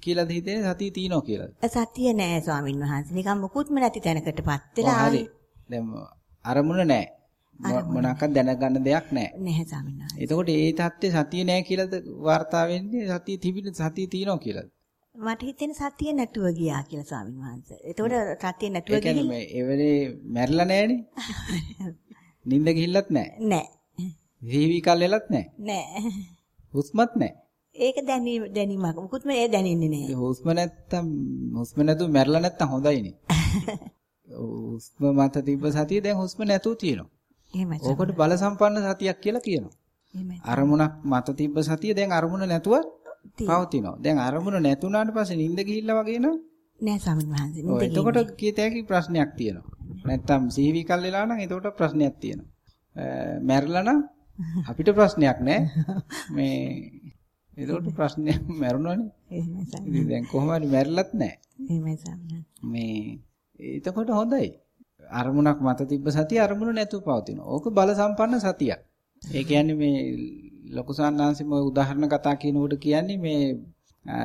කියලාද හිතේ සතිය තියනවා කියලාද? සතිය නෑ ස්වාමින් වහන්සේ. නිකන් මුකුත්ම නැති තැනකටපත් වෙලා හරි. දැන් අරමුණ නෑ. මොනක්වත් දැනගන්න දෙයක් නෑ. නැහැ ස්වාමින් වහන්සේ. එතකොට ඒ தත්ත්වේ සතිය නෑ කියලාද වාර්තා වෙන්නේ සතිය තිබින සතිය තියනවා කියලාද? මට හිතෙන සතිය නැතුව ගියා කියලා ස්වාමින් වහන්සේ. එතකොට සතිය නැතුව ගිහින් ඒ කියන්නේ ඒ වෙලේ මැරිලා නෑනේ. *laughs* නිින්ද ගිහිල්ලත් නෑ. නෑ. ජීවි කල්ලෙලත් නෑ. නෑ. හුස්මත් නෑ. ඒක දැනීම දැනීමක්. මුකුත්ම ඒ දැනෙන්නේ නෑ. හුස්ම නැත්තම් හුස්ම නැතුව මැරලා නැත්තම් හොඳයිනේ. *laughs* හුස්ම මත තිබ්බ සතිය දැන් හුස්ම නැතුව තියෙනවා. එහෙමයි. ඕකට බල සම්පන්න සතියක් කියලා කියනවා. එහෙමයි. අරමුණක් මත තිබ්බ සතිය දැන් අරමුණ නැතුව පවතිනවා. දැන් අරමුණ නැතුණාට පස්සේ නිින්ද ගිහිල්ලා වගේ නෝ නෑ ස්වාමීන් වහන්සේ. ඔය එතකොට කීතෑකි ප්‍රශ්නයක් තියෙනවා. නැත්තම් සිහිවි කල් වෙලා නම් එතකොට ප්‍රශ්නයක් තියෙනවා. මැරලා නම් අපිට ප්‍රශ්නයක් නෑ. *laughs* මේ එතකොට ප්‍රශ්නයක් මැරුණානේ. එහෙමයි ස්වාමීන් දැන් කොහොම හරි මැරිලත් නෑ. එහෙමයි ස්වාමීන් මේ එතකොට හොඳයි. අරමුණක් මත තිබ්බ සතිය අරමුණ නැතුව පවතිනවා. ඕක බල සම්පන්න සතියක්. ඒ කියන්නේ මේ ලොකු සාන්නාංශෙම උදාහරණ කතා කියනකොට කියන්නේ මේ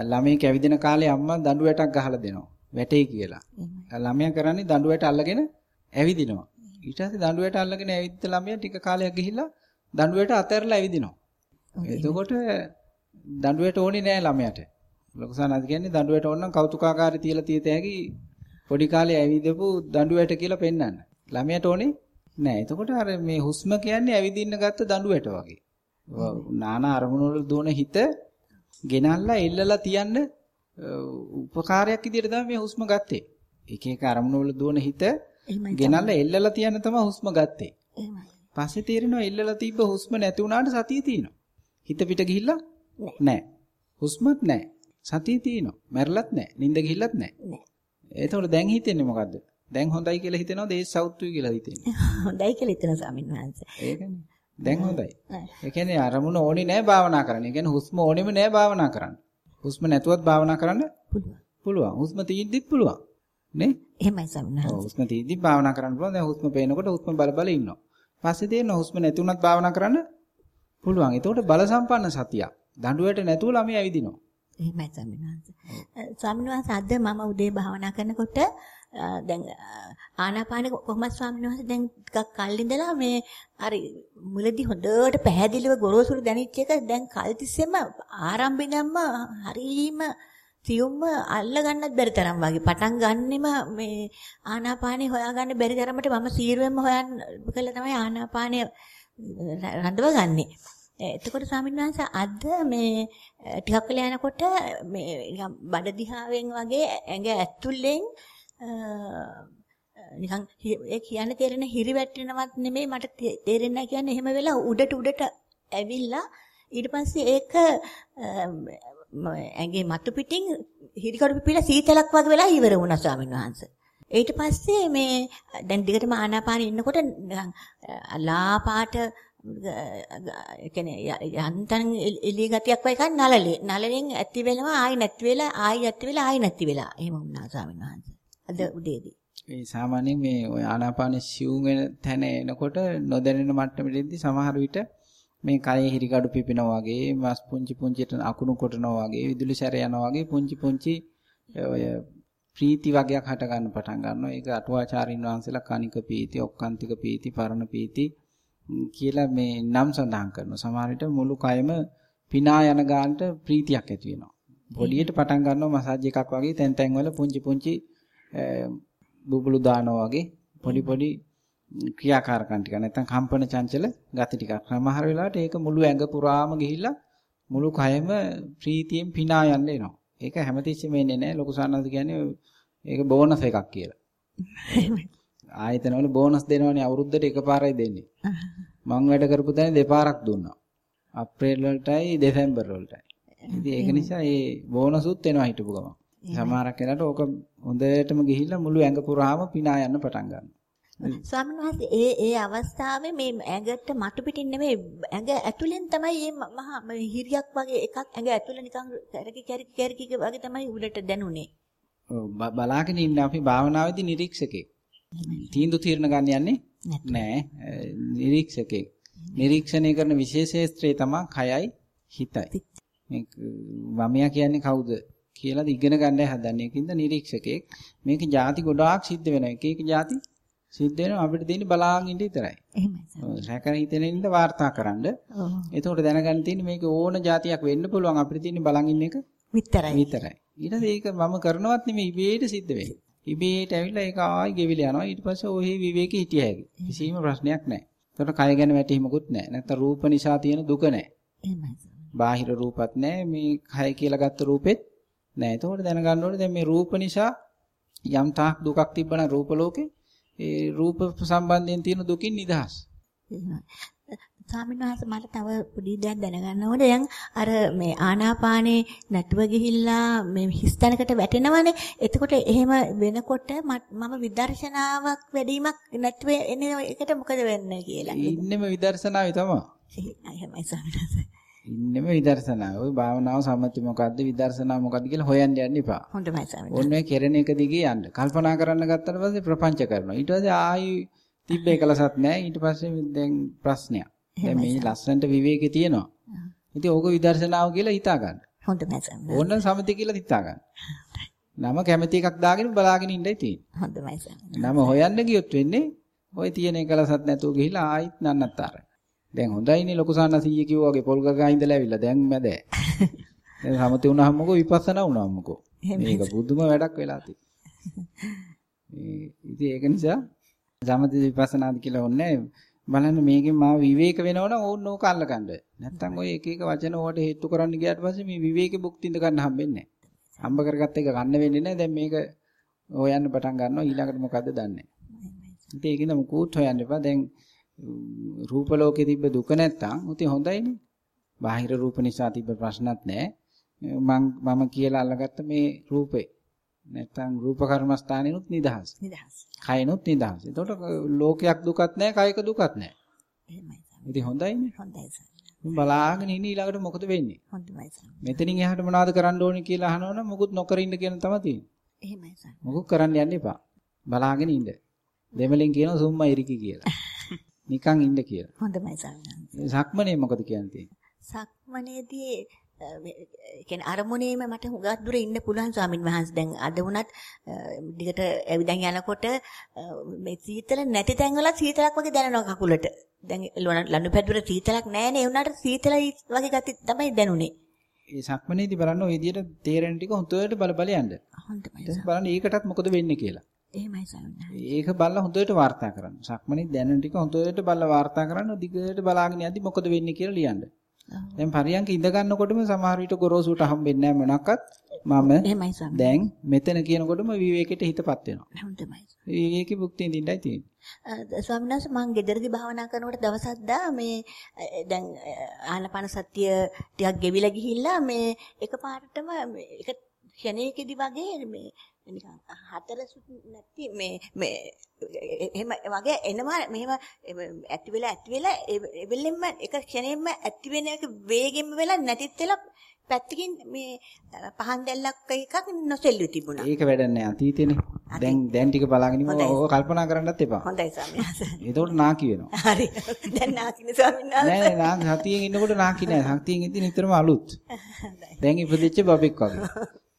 ළමයි කැවිදෙන කාලේ අම්මා දඬු වැටක් ගහලා දෙනවා. වැටේ කියලා. ළමයා කරන්නේ දඬු වැට අල්ලගෙන ඇවිදිනවා. ඊට පස්සේ දඬු වැට අල්ලගෙන ඇවිද්ද ළමයා ටික කාලයක් ගිහිල්ලා දඬු වැට අතහැරලා ඇවිදිනවා. එතකොට දඬු වැට ඕනේ නෑ ළමයාට. ලොකු සාන්නාංශ කියන්නේ දඬු වැට ඕන නම් කෞතුකාකාරී තියලා තියත හැකි පොඩි කාලේ ඇවිදපු දඬු වැට කියලා පෙන්වන්න. ළමයාට ඕනේ නෑ. එතකොට අර මේ හුස්ම කියන්නේ ඇවිදින්න ගත්ත දඬු වැට වගේ. නානා අරමුණු වල දුවන හිත ගෙනල්ලා එල්ලලා තියන්න උපකාරයක් විදිහට තමයි මේ හුස්ම ගත්තේ. එක එක අරමුණු වල දුවන හිත ගෙනල්ලා එල්ලලා තියන්න තමයි හුස්ම ගත්තේ. පස්සේ තේරෙනවා එල්ලලා තිබ්බ හුස්ම නැති වුණාට සතිය තියෙනවා. හිත පිට ගිහිල්ලා නැහැ. හුස්මත් නැහැ. සතිය තියෙනවා. මැරලත් නැහැ. නිින්ද ගිහිල්ලත් නැහැ. එතකොට දැන් හිතෙන්නේ මොකද්ද? දැන් හොඳයි කියලා හිතෙනවද ඒ සෞත්තුයි කියලා හිතෙන්නේ? *laughs* හොඳයි කියලා හිතන ස්වාමීන් වහන්සේ. ඒකනේ. දැන් හොඳයි. ඒ කියන්නේ අරමුණ ඕනේ නෑ භාවනා කරන්න. ඒ කියන්නේ හුස්ම ඕනෙම නෑ භාවනා කරන්න. හුස්ම නැතුවත් භාවනා කරන්න පුළුවන්. පුළුවන්. හුස්ම තියෙද්දිත් පුළුවන්. නේ? එහෙමයි ස්වාමීන් වහන්සේ. හුස්ම තියෙද්දිත් භාවනා කරන්න පුළුවන්. දැන් හුස්ම පේනකොට හුස්ම බල බල ඉන්නවා. පස්සේ තේරෙනවා හුස්ම නැති වුණත් භාවනා කරන්න පුළුවන්. ඒතකොට බල සම්පන්න සතියක්. දඬුවට නැතුව ළමයි ඇවිදිනවා. එහෙමයි ස්වාමීන් වහන්සේ. ස්වාමීන් වහන්සේ අද මම උදේ භාවනා කරනකොට දැන් ආනාපාන කොහොමද ස්වාමීන් වහන්සේ දැන් ටිකක් කල් ඉඳලා මේ අර මුලදී හොඳට පැහැදිලිව ගොරෝසුළු දැනෙච්ච එක දැන් කල් තිස්සෙම ආරම්භිනම්ම හරීම සියුම්ම අල්ල ගන්නත් බැරි තරම් වගේ පටන් ගන්නෙම මේ ආනාපානේ හොයාගන්න බැරි තරමට මම සීරුවෙන්ම හොයන් කළා තමයි ආනාපානේ රඳව ගන්නේ. එතකොට ස්වාමීන් වහන්සේ අද මේ ටිකක් වෙලා යනකොට මේ බඩ දිහාවෙන් වගේ ඇඟ ඇතුලෙන් නිකන් ඒ කියන්නේ තේරෙන හිරි වැටෙනවත් නෙමෙයි මට තේරෙන්නේ නැහැ කියන්නේ එහෙම වෙලා උඩට උඩට ඇවිල්ලා ඊට පස්සේ ඒක ඇඟේ මතු පිටින් හිරිකඩු පිපිලා සීතලක් වගේ වෙලා ඉවර වුණා ස්වාමීන් වහන්සේ. ඊට පස්සේ මේ දැන් දිගටම ආනාපානෙ ඉන්නකොට නිකන් ලාපාට ඒ කියන්නේ යන්තම් එළිය ගතියක් වගේ එකක් නලලේ. නලලෙන් ඇති වෙනවා ආයි නැති වෙලා ආයි ඇති වෙලා ආයි නැති වෙලා. එහෙම වුණා ස්වාමීන් වහන්සේ. අද උදේදී. ඒ සාමාන්‍යයෙන් මේ ඔය ආනාපාන සිවුම් වෙන තැන එනකොට නොදැනෙන මට්ටමෙදී සමහර විට මේ කයේ හිරිගඩු පිපෙනවා වගේ, මස් පුංචි පුංචිට අකුණු කොටනවා වගේ, විදුලි සැර යනවා වගේ පුංචි පුංචි ඔය ප්‍රීති වගේක් හට ගන්න පටන් ගන්නවා. ඒක අටුවාචාරින් වහන්සේලා කනික පීති, ඔක්කාන්තික පීති, පරණ පීති කියලා මේ නම් සඳහන් කරනවා. සමහර විට මුළු කයම පිනා යන ගානට ප්‍රීතියක් ඇති වෙනවා. බොඩියට පටන් ගන්නවා මසාජ් එකක් වගේ තැන් තැන් වල පුංචි පුංචි බුබුලු දානවා වගේ පොඩි පොඩි ක්‍රියාකාරකම් ටික නැත්නම් කම්පන චංචල ගති ටිකක්. සමහර වෙලාවට ඒක මුළු ඇඟ පුරාම ගිහිල්ලා මුළු කයම ප්‍රීතියෙන් පිනා යන්න එනවා. ඒක හැමතිස්සෙම එන්නේ නැහැ. ලොකු සානන්ද කියන්නේ ඒක බෝනස් එකක් කියලා. *laughs* ආයතනවල බෝනස් දෙනවනේ අවුරුද්දට එකපාරයි දෙන්නේ. මං වැඩ කරපු තැන දෙපාරක් දුන්නා. අප්‍රේල් වලටයි දෙසැම්බර් වලටයි. ඉතින් ඒක නිසා ඒ බෝනසුත් එනවා හිටපු ගමන්. සමහරක් වෙලාවට ඕක හොඳටම ගිහිල්ලා මුළු ඇඟ පුරාම පිනා යන්න පටන් ගන්නවා. ස්වාමීන් වහන්සේ ඒ ඒ අවස්ථාවේ මේ ඇඟට මටු පිටින් නෙමෙයි ඇඟ ඇතුලෙන් තමයි මේ මහා හිරියක් වගේ එකක් ඇඟ ඇතුලේ නිකන් කැරකි කැරකි කැරකි වගේ තමයි උඩට දැනුනේ. බලාගෙන ඉන්න අපි භාවනාවේදී නිරීක්ෂකෙක්. තීන්දුව තීරණ ගන්න යන්නේ නෑ. නිරීක්ෂකෙක්. නිරීක්ෂණය කරන විශේෂේත්‍රේ තමයි කයයි හිතයි. මේක වමයා කියන්නේ කවුද කියලාද ඉගෙන ගන්නයි හදන්නේ. ඒකින්ද නිරීක්ෂකෙක්. මේක ಜಾති ගොඩාක් සිද්ධ වෙනවා. එක එක ಜಾති සිද්ධ වෙනවා අපිට තියෙන්නේ බලාගෙන ඉඳ විතරයි. එහෙමයි. සැකර හිතෙනින්ද වාර්තා කරන්න. එතකොට දැනගන්න තියෙන්නේ මේක ඕන જાතියක් වෙන්න පුළුවන් අපිට තියෙන්නේ බලන් ඉන්න එක විතරයි. විතරයි. ඊට ඒක මම කරනවත් නෙමෙයි ඉබේට සිද්ධ වෙන්නේ. ඉබේට ඇවිල්ලා ඒක ආයි ගෙවිලා යනවා. ඊට පස්සේ ඔහි විවේකී හිටිය හැකි. කිසිම ප්‍රශ්නයක් නැහැ. එතකොට කය ගැන වැටහිමකුත් නැහැ. නැත්නම් රූප නිසා තියෙන දුක නැහැ. එහෙමයි. බාහිර රූපත් නැහැ. මේ කය කියලා ගත්ත රූපෙත් නැහැ. එතකොට දැනගන්න ඕනේ දැන් මේ රූප නිසා යම් තාක් දුකක් තිබ්බනම් රූප ලෝකේ ඒ රූප සම්බන්ධයෙන් තියෙන දුකින් නිදහස්. ස්වාමීන් වහන්සේ මට තව පොඩි දෙයක් දැනගන්න ඕනේ. දැන් අර මේ ආනාපානේ නැතුව ගිහිල්ලා මේ හිස්තැනකට වැටෙනවනේ. එතකොට එහෙම වෙනකොට මම විදර්ශනාවක් වැඩිමක් නැතුව එන්නේ ඒකට මොකද වෙන්නේ කියලා. ඉන්නෙම විදර්ශනාවේ තමයි. එහෙමයි ස්වාමීන්. ඉන්නෙම විදර්ශනාව. ওই භාවනාව සම්මති මොකද්ද විදර්ශනාව මොකද්ද කියලා හොයන්න යන්න එපා. හොඳයි ස්වාමීනි. ඔන්න කෙරෙන එක දිගේ යන්න. කල්පනා කරන්න ගත්තට පස්සේ ප්‍රපංච කරනවා. ඊට පස්සේ ආයි තිබ්බ එකලසත් නැහැ. ඊට පස්සේ දැන් ප්‍රශ්නයක්. දැන් මේ ලස්සනට විවේකේ තියෙනවා. ඉතින් ඕක විදර්ශනාව කියලා හිතා ගන්න. හොඳයි ස්වාමීනි. ඕන්න සමති කියලා හිතා ගන්න. නම කැමැති එකක් දාගෙන බලාගෙන ඉන්නයි තියෙන්නේ. හොඳයි ස්වාමීනි. නම හොයන්න ගියොත් වෙන්නේ ওই තියෙන එකලසත් නැතුව ගිහිලා ආයිත් නන්නත්තරයි. දැන් හොඳයිනේ ලොකු සාන්නසීය කිව්වා වගේ පොල් ගගා ඉඳලා ඇවිල්ලා දැන් මැද. දැන් සමතේ වුණාම මොකෝ විපස්සනා වුණාම මොකෝ. මේක බුදුම වැඩක් වෙලා තියෙන්නේ. *laughs* ඉතින් ඒක නිසා සමතේ විපස්සනාද කියලා ඕනේ බලන්න මේකෙන් මාව විවේක වෙනවනම් ඕන්න ඕක අල්ලගන්න. නැත්තම් ඔය එක එක වචන ඕවට හේතු කරන්න ගියාට පස්සේ මේ විවේකෙ භුක්තිඳ ගන්න හම්බෙන්නේ නැහැ. හම්බ කරගත්ත එක ගන්න වෙන්නේ නැහැ. දැන් මේක හොයන්න පටන් ගන්නවා ඊළඟට මොකද්ද දන්නේ නැහැ. ඉතින් ඒකින්ද මුකුත් හොයන්න එපා. දැන් රූප ලෝකේ තිබ්බ දුක නැත්තම් උතින් හොඳයිනේ. බාහිර රූප නිසා තිබ්බ ප්‍රශ්නත් නැහැ. මම මම කියලා අල්ලගත්ත මේ රූපේ. නැත්තම් රූප කර්මස්ථානිනුත් නිදහස්. නිදහස්. කයනුත් නිදහස්. එතකොට ලෝකයක් දුකත් නැහැ, කයක දුකත් නැහැ. එහෙමයි. ඉතින් හොඳයිනේ. හොඳයි සර්. බලාගෙන ඉන්න ඊළඟට මොකද වෙන්නේ? හොඳයි සර්. මෙතනින් එහාට මොනවද කරන්න ඕනේ කියලා අහනවනම් මොකුත් නොකර ඉන්න කියන තමයි තියෙන්නේ. එහෙමයි සර්. මොකුත් කරන්න යන්න එපා. බලාගෙන ඉන්න. දෙමලෙන් කියනවා සුම්මා ඉරිකි කියලා. *laughs* නිකන් ඉන්න කියලා. හොඳයි සාමනන්ස. සක්මනේ මොකද කියන්නේ? සක්මනේදී කියන්නේ අරමුණේම මට හුඟක් දුර ඉන්න පුළුවන් ස්වාමින් වහන්සේ දැන් අද වුණත් දිගට ඇවිදන් යනකොට මේ සීතල නැති තැන්වල සීතලක් වගේ දැනෙනවා කකුලට. දැන් ලනු පැදුර සීතලක් නැහැනේ ඒ වුණාට සීතලයි වගේ ගති තමයි දැනුනේ. ඒ සක්මනේදී බලන්න ඔය විදිහට තේරෙන ටික හොඳට බල බල යන්න. හොඳයි. බලන්න ඒකටත් මොකද වෙන්නේ කියලා. එහෙමයි සල්නා. ඒක බලලා හොඳට වාර්තා කරන්න. සක්මනේ දැනන ටික හොඳට බලලා වාර්තා කරන්න දිගට බලාගෙන යද්දි මොකද වෙන්නේ කියලා ලියන්න. දැන් පරියන්ක ඉඳ ගන්නකොටම සමහර විට ගොරෝසුට හම්බෙන්නේ නැහැ මොනක්වත්. මම එහෙමයි සල්නා. දැන් මෙතන කියනකොටම විවේකයට හිතපත් වෙනවා. හොඳයි. විවේකී භුක්ති විඳින්නයි තියෙන්නේ. ස්වාමීන් වහන්සේ මම ගෙදරදී භාවනා කරනකොට දවසක් දා මේ දැන් ආනපන සත්‍ය ටිකක් ගෙවිලා ගිහිල්ලා මේ එකපාරටම එක ක්ෂණයකදී වගේ මේ නිකන් හතර නැති මේ මේ එහෙම වගේ එනවා මෙහෙම ඇති වෙලා ඇති වෙලා එවෙලෙම එක ක්ෂණයෙන්ම ඇති වෙන එක වේගෙම වෙලා නැතිත් වෙලා පැත්තකින් මේ පහන් දැල්ලක් එකක් නොසෙල්ලු තිබුණා. ඒක වැඩක් නෑ අතීතේනේ. දැන් දැන් ටික බලාගෙන ඉන්න ඕක කල්පනා කරන්නත් එපා. හොඳයි ස්වාමීන් වහන්සේ. ඒතකොට නාකි වෙනවා. හරි. දැන් නාකිනේ ස්වාමීන් වහන්සේ. නෑ නෑ නාකි සතියෙන් ඉන්නකොට නාකි නෑ. සතියෙන් ඉඳි නිතරම අලුත්. දැන් ඉපදිච්ච බබෙක් වගේ.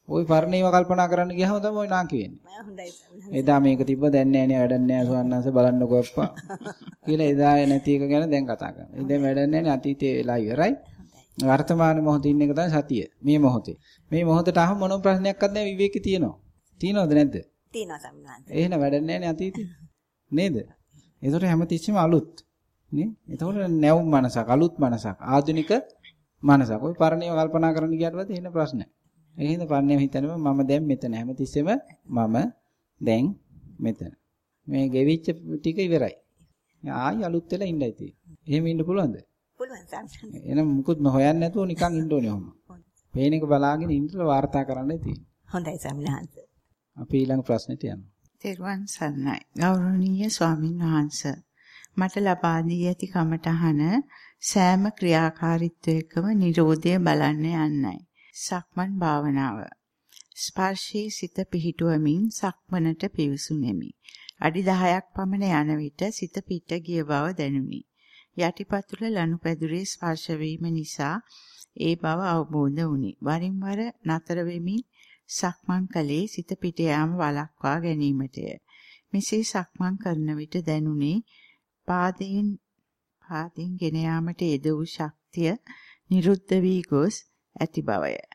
ওই පරණේව කල්පනා කරන්න ගියාම තමයි ওই නාකි වෙන්නේ. හොඳයි. එදා මේක තිබ්බ දැන් නෑ නේ වැඩක් නෑ සුවන්නanse බලන්නකෝ අප්පා. කියලා එදා නැති එක ගැන දැන් කතා කරනවා. ඉතින් වැඩක් නෑ නේ අතීතේ වෙලා ඉවරයි. වර්තමාන මොහොතේ ඉන්න එක තමයි සතිය. මේ මොහොතේ. මේ මොහොතට අහම මොනම ප්‍රශ්නයක්වත් නෑ විවේකී තියෙනවා. තියෙනවද නැද්ද? තියෙනවා සම්මානයි. එහෙනම් වැඩක් නෑ නේ අතීතේ. නේද? ඒතකොට හැමතිස්සෙම අලුත්. නේ? එතකොට නැවුම් මනසක්, අලුත් මනසක්, ආධුනික මනසක්. ওই පරණේව කල්පනා කරන්න ගියාට පස්සේ එන ප්‍රශ්න. ඒ හින්දා පරණේව හිතනවා මම දැන් මෙතන හැමතිස්සෙම මම දැන් මෙතන. මේ ගෙවිච්ච ටික ඉවරයි. ආයි අලුත් වෙලා ඉන්නයි තියෙන්නේ. එහෙම ඉන්න පුළුවන්ද? පුළුවන් සම්සන්. එහෙනම් මුකුත් නොහොයන්නේ නැතුව නිකන් ඉන්න ඕනේ ඔහොම. පේන එක බලාගෙන ඉඳලා වාර්තා කරන්නයි තියෙන්නේ. හොඳයි සම්හාන්ස. අපි ඊළඟ ප්‍රශ්නෙට යනවා. තෙරුවන් සරණයි. ගෞරවනීය ස්වාමින් වහන්සේ. මට ලබා දී ඇති කමටහන සෑම ක්‍රියාකාරීත්වයකම Nirodha බලන්න යන්නයි. සක්මන් භාවනාව. ස්පර්ශී සිත පිහිටුවමින් සක්මනට පිවිසුනෙමි. අඩි 10ක් පමණ යන විට සිත පිට ගිය බව දැනුනි. යටිපතුල ලනුපැදුරේ ස්පර්ශ නිසා ඒ බව අවබෝධ වුණි. වරින් වර නතර වෙමින් සක්මන් කලේ සිත පිට යාම වළක්වා ගැනීමටය. මෙසේ සක්මන් කරන විට දැනුනේ පාදයෙන් පාදයෙන් ගෙන යාමට යෙද වූ ශක්තිය නිරුද්ධ වී ගොස් ඇති බවය.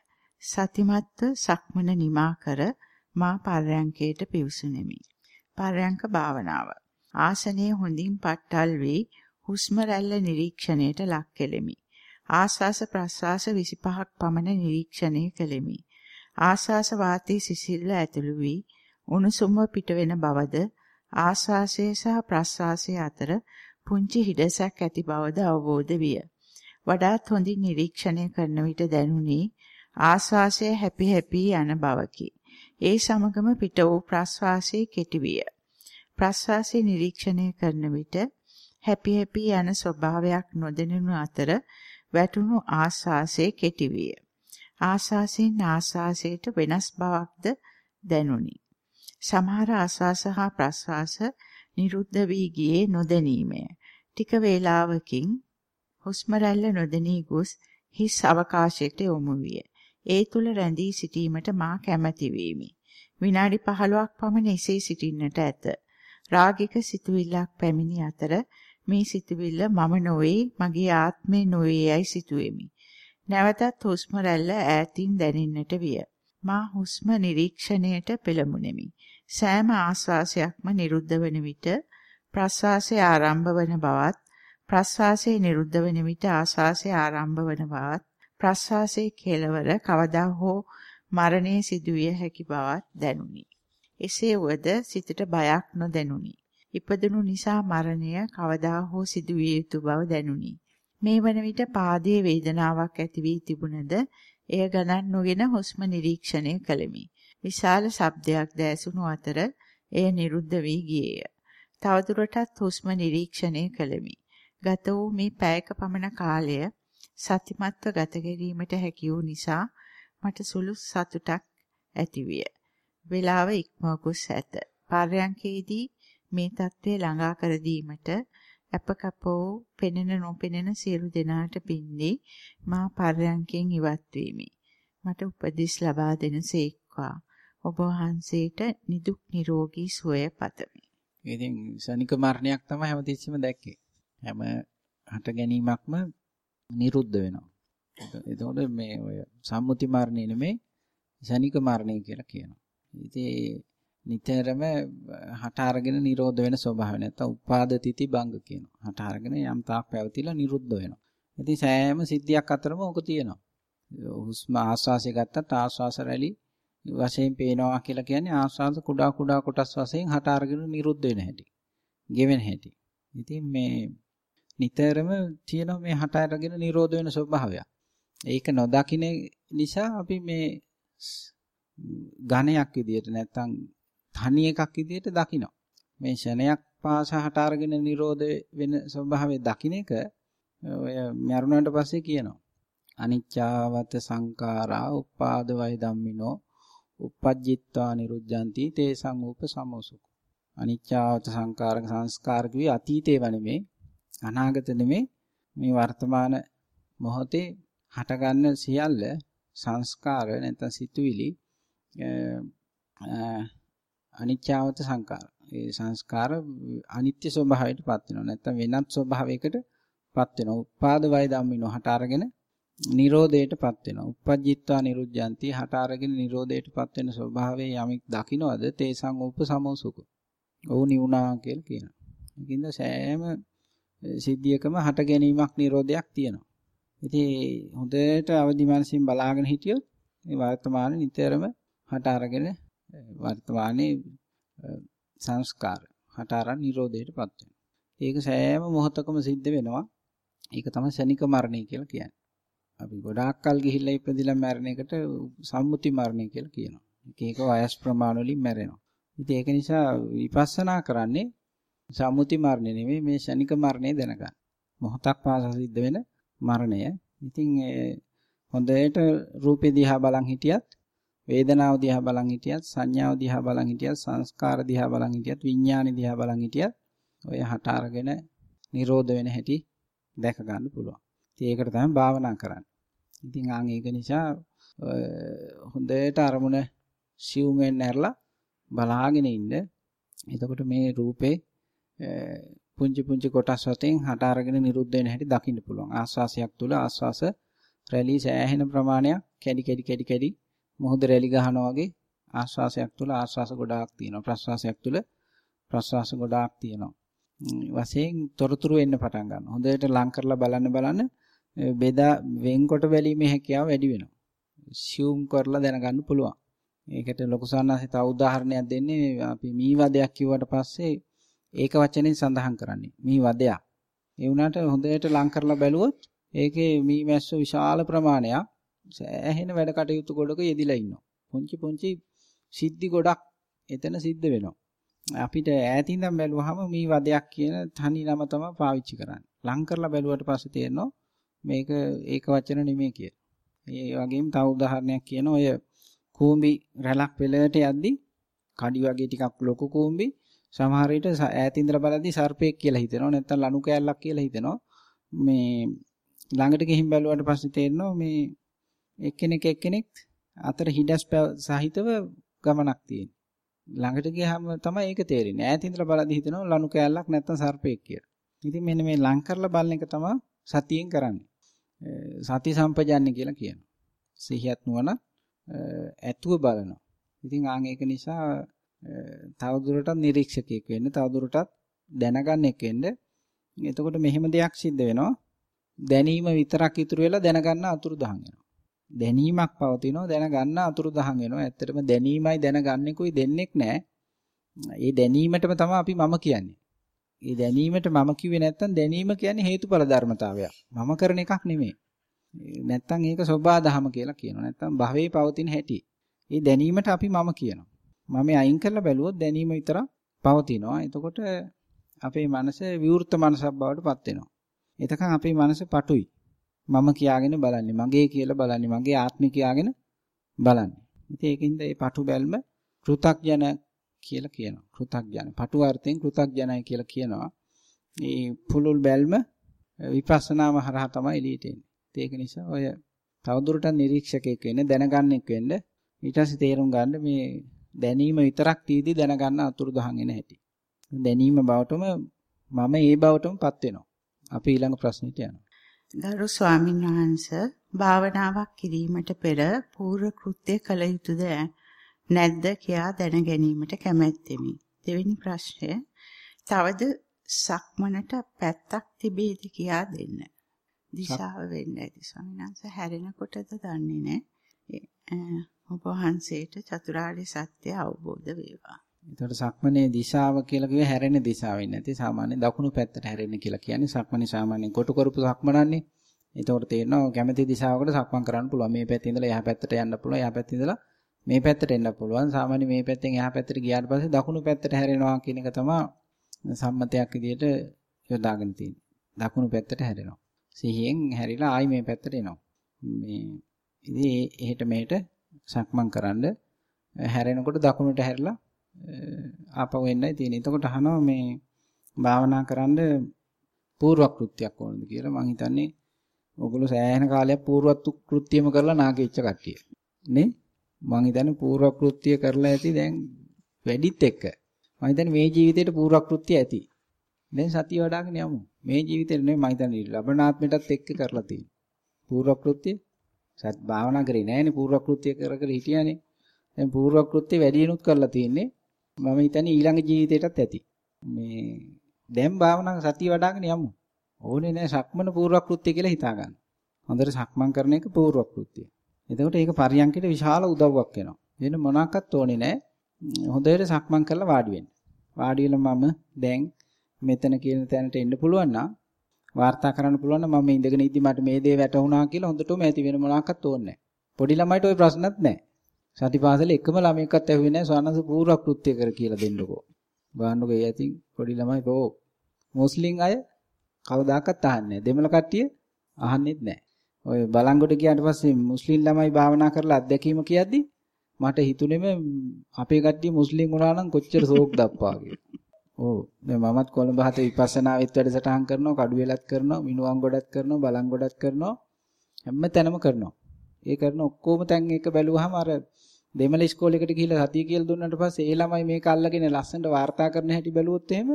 සතිමත්ව සක්මන නිමා කර මා පර්යංකයට පිවිසුනෙමි. පර්යංක භාවනාව. ආසනයේ හොඳින් පට්ටල් වී හුස්ම රැල්ල නිරීක්ෂණයට ලක් කෙලෙමි. ආස්වාස ප්‍රස්වාස 25ක් පමණ නිරීක්ෂණය කෙලෙමි. ආස්වාස වාතයේ සිසිල්ල ඇතුළු වී උණුසුම පිටවෙන බවද ආස්වාසය සහ ප්‍රස්වාසය අතර පුංචි හිඩසක් ඇති බවද අවබෝධ විය. වඩාත් හොඳින් නිරීක්ෂණය කරන විට දැනුනි ආස්වාසය හැපි හැපි යන බවකි. ඒ සමගම පිට වූ ප්‍රස්වාසයේ කෙටි විය. ප්‍රස්වාසයේ නිරීක්ෂණය කරන විට හැපි හැපි යන ස්වභාවයක් නොදැනුණු අතර වැටුණු ආස්වාසයේ කෙටි විය. ආස්වාසයෙන් ආස්වාසයට වෙනස් බවක්ද දැනුනි. සමහර ආස්වාස හා ප්‍රස්වාස නිරුද්ධ වී ගියේ නොදැනීමය. ටික වේලාවකින් හුස්ම රැල්ල නොදැනී ගොස් හිස් අවකාශයට යොමු විය. ඒ තුල රැඳී සිටීමට මා කැමැති වීමි. විනාඩි 15ක් පමණ එසේ සිටින්නට ඇත. රාගික සිතුවිල්ලක් පැමිණි අතර මේ සිතුවිල්ල මම නොවේ මගේ ආත්මේ නොවේ යයි සිතුවෙමි. නැවතත් හුස්ම රැල්ල ඈතින් දැනෙන්නට විය. මා හුස්ම නිරීක්ෂණයට පෙළඹුණෙමි. සෑම ආශ්වාසයක්ම නිරුද්ධ වන විට ප්‍රශ්වාසය ආරම්භ වන බවත් ප්‍රශ්වාසයේ නිරුද්ධ වන විට ආශ්වාසය ආරම්භ වන බවත් ප්‍රශ්වාසයේ කෙලවර කවදා හෝ මරණය සිදුවිය හැකි බවත් දැනුනි. එසේ වුවද සිතට බයක් නොදැනුනි. ඉපදුණු නිසා මරණය කවදා හෝ සිදුවිය යුතු බව දැනුනි. මේ වන විට පාදයේ වේදනාවක් ඇති වී තිබුණද එය ගණන් නොගෙන හුස්ම නිරීක්ෂණය කළෙමි. විශාල ශබ්දයක් දැසුණු අතර එය නිරුද්ධ වී ගියේය. තවදුරටත් හුස්ම නිරීක්ෂණය කළෙමි. ගත වූ මේ පැයක පමණ කාලය සතිමත්ව ගත කිරීමට හැකි වූ නිසා මට සුළු සතුටක් ඇතිවිය. වේලාව ඉක්මව ගොස් ඇත. පර්යංකේදී මේ தત્ත්වය ළඟා කර දීමට අපකපෝ පෙනෙන නොපෙනෙන සියලු දෙනාට පින්දී මා පර්යංකෙන් ඉවත් වීමි. මට උපදෙස් ලබා දෙනසේක්වා. ඔබ වහන්සේට නිදුක් නිරෝගී සුවය පතමි. ඉතින් ශනික මරණයක් තමයි හැමතිස්සෙම දැක්කේ. හැම හට ගැනීමක්ම නිරුද්ධ වෙනවා. එතකොට මේ ඔය සම්මුති මරණය නෙමෙයි ශනික මරණය කියලා කියනවා. ඉතින් නිතරම හට අරගෙන නිරෝධ වෙන ස්වභාවය නැත්නම් උපාද තිති භංග කියනවා. හට අරගෙන යම් තාක් පැවතිලා නිරුද්ධ වෙනවා. ඉතින් සෑම සිද්ධියක් අතරම ඕක තියෙනවා. හුස්ම ආශ්වාසය ගත්තත් ආශ්වාස රැලි වශයෙන් පේනවා කියලා කියන්නේ ආස්වාද කුඩා කුඩා කොටස් වශයෙන් හට අරගෙන නිරුද්ධ වෙන හැටි. ගෙවෙන හැටි. ඉතින් මේ නිතරම තියෙන මේ හට අරගෙන නිරෝධ වෙන ස්වභාවය. ඒක නොදකින නිසා අපි මේ ඝණයක් විදියට නැත්තම් තනි එකක් විදියට දකිනවා. මේ ෂණයක් පාසා හට අරගෙන නිරෝධ වෙන ස්වභාවය දකින්න එක ඔය මරුණාට පස්සේ කියනවා. අනිච්චාවත සංඛාරා උපාද වය ධම්මිනෝ uppajjittva niruddhanti තේසං උප සමෝසුකෝ අනිච්චාවත සංකාරක සංස්කාර කිවි අතීතේ වනෙමේ අනාගත නෙමේ මේ වර්තමාන මොහොතේ හටගන්න සියල්ල සංස්කාර නැත්නම් සිතුවිලි අනිච්චාවත සංකාර ඒ සංස්කාර අනිත්‍ය ස්වභාවයටපත් වෙනවා නැත්නම් වෙනත් ස්වභාවයකටපත් වෙනවා උපාද වය ධම්මිනෝ හට අරගෙන නිරෝධයටපත් වෙනවා. uppajjittva niruddhanti හට අරගෙන නිරෝධයටපත් වෙන ස්වභාවයේ යමෙක් දකින්නවද තේසං උපසමෝසුක. ඔව් නිවුණා කියලා කියනවා. ඒකින්ද සෑම සිද්ධියකම හට ගැනීමක් නිරෝධයක් තියෙනවා. ඉතින් හොඳට අවදි මනසින් බලාගෙන හිටියොත් මේ වර්තමාන නිතරම හට අරගෙන වර්තමානයේ සංස්කාර හට අරන් නිරෝධයටපත් වෙනවා. ඒක සෑම මොහොතකම සිද්ධ වෙනවා. ඒක තමයි ශනික මරණය කියලා කියන්නේ. අපි ගොඩාක් කල් ගිහිල්ලා ඉපදිලා මැරෙන එකට සම්මුති මරණය කියලා කියනවා. එක එක වයස් ප්‍රමාණ වලින් මැරෙනවා. ඉතින් ඒක නිසා විපස්සනා කරන්නේ සම්මුති මරණය නෙමෙයි මේ ශනික මරණය දැනගන්න. මොහොතක් පාසා සිද්ධ වෙන මරණය. ඉතින් හොඳට රූපේ දිහා බලන් හිටියත් වේදනාව දිහා බලන් හිටියත් සංඥාව දිහා බලන් හිටියත් සංස්කාර දිහා බලන් හිටියත් විඥාන දිහා බලන් හිටියත් ඔය හට අරගෙන නිරෝධ වෙන හැටි දැක ගන්න පුළුවන්. ඉතින් ඒකට තමයි භාවනා කරන්නේ. ඉතින් ආන් ඒක නිසා හොඳට අරමුණ සිවුමෙන් ඇරලා බලාගෙන ඉන්න. එතකොට මේ රූපේ පුංචි පුංචි කොටස් වශයෙන් හට අරගෙන නිරුද්ධ වෙන හැටි දකින්න පුළුවන්. ආස්වාසයක් තුල ආස්වාස රැලි සෑහෙන ප්‍රමාණයක් කැඩි කැඩි කැඩි කැඩි මොහොත රැලි ගහනවා වගේ ආස්වාසයක් තුල ආස්වාස ගොඩාක් තියෙනවා. ප්‍රස්වාසයක් තුල ප්‍රස්වාස ගොඩාක් තියෙනවා. වශයෙන් තොරතුරු එන්න පටන් ගන්නවා. හොඳට ලං කරලා බලන්න බලන්න බෙදා වෙන්කොට බැලීමේ හැකියාව වැඩි වෙනවා. සියුම් කරලා දැනගන්න පුළුවන්. ඒකට ලොකු සාන්නාසේ තව උදාහරණයක් දෙන්නේ අපි මී වදයක් කිව්වට පස්සේ ඒක වචනෙන් සඳහන් කරන්නේ මී වදයක්. ඒ වුණාට හොඳට ලං කරලා බැලුවොත් ඒකේ මී මැස්ස විශාල ප්‍රමාණයක් සෑහෙන වැඩ කටයුතු ගොඩක යෙදිලා ඉන්නවා. පුංචි පුංචි සිද්ධි ගොඩක් එතන සිද්ධ වෙනවා. අපිට ඈතින් ඉඳන් බැලුවාම මේ වදයක් කියන තනි නම තමයි පාවිච්චි කරන්නේ. ලං කරලා බැලුවට පස්සේ තේරෙනවා මේක ඒක වචන නෙමෙයි කියලා. ඒ වගේම තව උදාහරණයක් කියන ඔය කූඹි රැලක් පෙළට යද්දි කඩි වගේ ටිකක් ලොකු කූඹි සමහර විට ඈත ඉඳලා බලද්දි සර්පෙක් කියලා හිතෙනවා නැත්නම් ලණු කෑල්ලක් කියලා හිතෙනවා. මේ ළඟට ගිහින් බැලුවට පස්සේ තේරෙනවා මේ එක්කෙනෙක් එක්කෙනෙක් අතර හිඩස් සහිතව ගමනක් තියෙනවා. ළඟට ගියාම තමයි ඒක තේරෙන්නේ. ඈත ඉඳලා බලද්දි හිතෙනවා ලණු කෑල්ලක් නැත්නම් සර්පෙක් කියලා. ඉතින් මෙන්න මේ ලං කරලා බලන එක තමයි සතියෙන් කරන්නේ. සති සම්පජාන්නේ කියලා කියනවා. සිහියත් නුවණ ඇතුව බලනවා. ඉතින් ආන් ඒක නිසා තවදුරටත් නිරීක්ෂකයෙක් වෙන්න, තවදුරටත් දැනගන්න එක වෙන්න. එතකොට මෙහෙම දෙයක් සිද්ධ වෙනවා. දැනීම විතරක් ඉතුරු වෙලා දැනගන්න අතුරුදහන් වෙනවා. දැනීමක් පවතිනවා දැනගන්න අතුරුදහන් වෙනවා. ඇත්තටම දැනීමයි දැනගන්නෙකුයි දෙන්නෙක් නැහැ. ඒ දැනීමටම තමයි අපි මම කියන්නේ. ඒ දැනීමට මම කිව්වේ නැත්තම් දැනීම කියන්නේ හේතුඵල ධර්මතාවයක්. මම කරන එකක් නෙමෙයි. නැත්තම් ඒක සෝබා දහම කියලා කියනවා. නැත්තම් භවයේ පවතින හැටි. ඒ දැනීමට අපි මම කියනවා. මම මේ අයින් කරලා බැලුවොත් දැනීම විතරක් පවතිනවා. එතකොට අපේ මනස විවෘත මනසක් බවට පත් වෙනවා. එතකන් අපේ මනස පටුයි. මම කියාගෙන බලන්නේ, මගේ කියලා බලන්නේ, මගේ ආත්මය කියාගෙන බලන්නේ. ඉතින් ඒකින්ද මේ පටු බැල්ම කෘතග්ජන කියලා කියනවා. කෘතග්ජන. පටු අර්ථයෙන් කෘතග්ජනයි කියලා කියනවා. මේ පුළුල් බැල්ම විපස්සනාම හරහා තමයි එළියට එන්නේ. ඒක නිසා ඔය තවදුරටත් නිරීක්ෂකයෙක් වෙන්න, දැනගන්නෙක් වෙන්න ඊට පස්සේ තේරුම් ගන්න මේ දැනීම විතරක් තීදී දැනගන්න අතුරුදහන් එන හැටි. දැනීම බවටම මම ඒ බවටමපත් වෙනවා. අපි ඊළඟ ප්‍රශ්නෙට යනවා. ගරු ස්වාමීන් වහන්ස භාවනාවක් කිරීමට පෙර පූර්ව කෘත්‍ය කළ යුතුද නැද්ද කියා දැන ගැනීමට කැමැත්තෙමි. දෙවෙනි ප්‍රශ්නය තවද සක්මනට පැත්තක් තිබේද කියා දෙන්න. දිශාව වෙන්න ඇති ස්වාමීන් වහන්සේ හැරෙනකොටද දන්නේ නැහැ. ඔබ වහන්සේට චතුරාර්ය සත්‍ය අවබෝධ වේවා. එතකොට සක්මනේ දිශාව කියලා කිව්වේ හැරෙන දිශාව වෙන්නේ නැති සාමාන්‍ය දකුණු පැත්තට හැරෙන්න කියලා කියන්නේ සක්මනේ සාමාන්‍යයෙන් කොටු කරපු සක්මනන්නේ. එතකොට තේරෙනවා කැමැති දිශාවකට සක්මන් කරන්න පුළුවන්. මේ පැත්තේ ඉඳලා එහා පැත්තට යන්න පුළුවන්. එහා පැත්තේ ඉඳලා මේ පැත්තට එන්න පුළුවන්. සාමාන්‍ය මේ පැත්තෙන් එහා පැත්තට ගියාට පස්සේ දකුණු පැත්තට හැරෙනවා කියන එක තමයි සම්මතයක් විදිහට යොදාගෙන තියෙන්නේ. දකුණු පැත්තට හැරෙනවා. සිහියෙන් හැරිලා ආයි මේ පැත්තට එනවා. මේ ඉතින් එහෙට මෙහෙට සක්මන් කරන්න හැරෙනකොට දකුණට හැරිලා ආපහු එන්නයි තියෙන්නේ. එතකොට අහනවා මේ භාවනා කරන්න පූර්ව කෘත්‍යයක් ඕනද කියලා මං හිතන්නේ ඔගොල්ලෝ සෑහෙන කාලයක් පූර්ව කෘත්‍යම කරලා නාගෙච්ච කට්ටිය. නේ? මං හිතන්නේ පූර්ව කෘත්‍ය කරලා ඇති දැන් වැඩිත් එක්ක. මං හිතන්නේ මේ ජීවිතේට පූර්ව කෘත්‍ය ඇති. දැන් සතිය වඩාගෙන යමු. මේ ජීවිතේ නෙමෙයි මං හිතන්නේ ලබනාත්මයටත් එක්ක කරලා තියෙන්නේ. පූර්ව කෘත්‍ය සත් භාවනා කරේ නෑනේ පූර්ව කෘත්‍ය කර කර හිටියානේ. දැන් පූර්ව කෘත්‍ය වැඩියෙනුත් කරලා තියෙන්නේ. මම හිතන්නේ ඊළඟ ජීවිතේටත් ඇති. මේ දැන් භාවනාව සතිය වඩ아가න යමු. ඕනේ නෑ සක්මන පූර්වක්‍ෘත්‍ය කියලා හිතා ගන්න. හොඳට සක්මන් කරන එක පූර්වක්‍ෘත්‍ය. එතකොට ඒක පරියන්කේට විශාල උදව්වක් වෙනවා. වෙන මොනක්වත් ඕනේ නෑ. හොඳට සක්මන් කරලා වාඩි වෙන්න. වාඩි වෙලා මම දැන් මෙතන කියන තැනට එන්න පුළුවන් නම් වාර්තා කරන්න පුළුවන් නම් මම ඉඳගෙන ඉද්දි මට මේ දේ වැටහුණා කියලා හොඳටම ඇති වෙන මොනවාක්වත් ඕනේ පොඩි ළමයිට ওই ප්‍රශ්නත් නැහැ. සතිපාසලේ එකම ළමයෙක්වත් ඇහුවේ නැහැ ස්වර්ණස පූර්ව කෘත්‍ය කර කියලා දෙන්නකෝ. බලන්නකෝ ඒ ඇතින් පොඩි ළමයි ඕ මුස්ලිම් අය කවදාකවත් අහන්නේ දෙමළ කට්ටිය අහන්නෙත් නැහැ. ඔය බලංගොඩ ගියාට පස්සේ මුස්ලිම් ළමයි භාවනා කරලා අත්දැකීම කියද්දි මට හිතුනේම අපේ කට්ටිය මුස්ලිම් වුණා නම් කොච්චර ශෝක් දප්පා කියලා. ඔව් දැන් මමත් කොළඹ හත විපස්සනාවෙත් වැඩසටහන් කරනවා, කඩුවෙලත් කරනවා, මිනුවම් ගොඩත් කරනවා, බලං ගොඩත් කරනවා. හැම තැනම කරනවා. ඒ කරන ඔක්කොම තැන් එක බැලුවාම අර දෙමළ ඉස්කෝලේකට ගිහිල්ලා සතිය කියලා දුන්නාට පස්සේ ඒ ළමයි මේක අල්ලගෙන ලස්සනට වාර්තා කරන හැටි බැලුවොත් එහෙම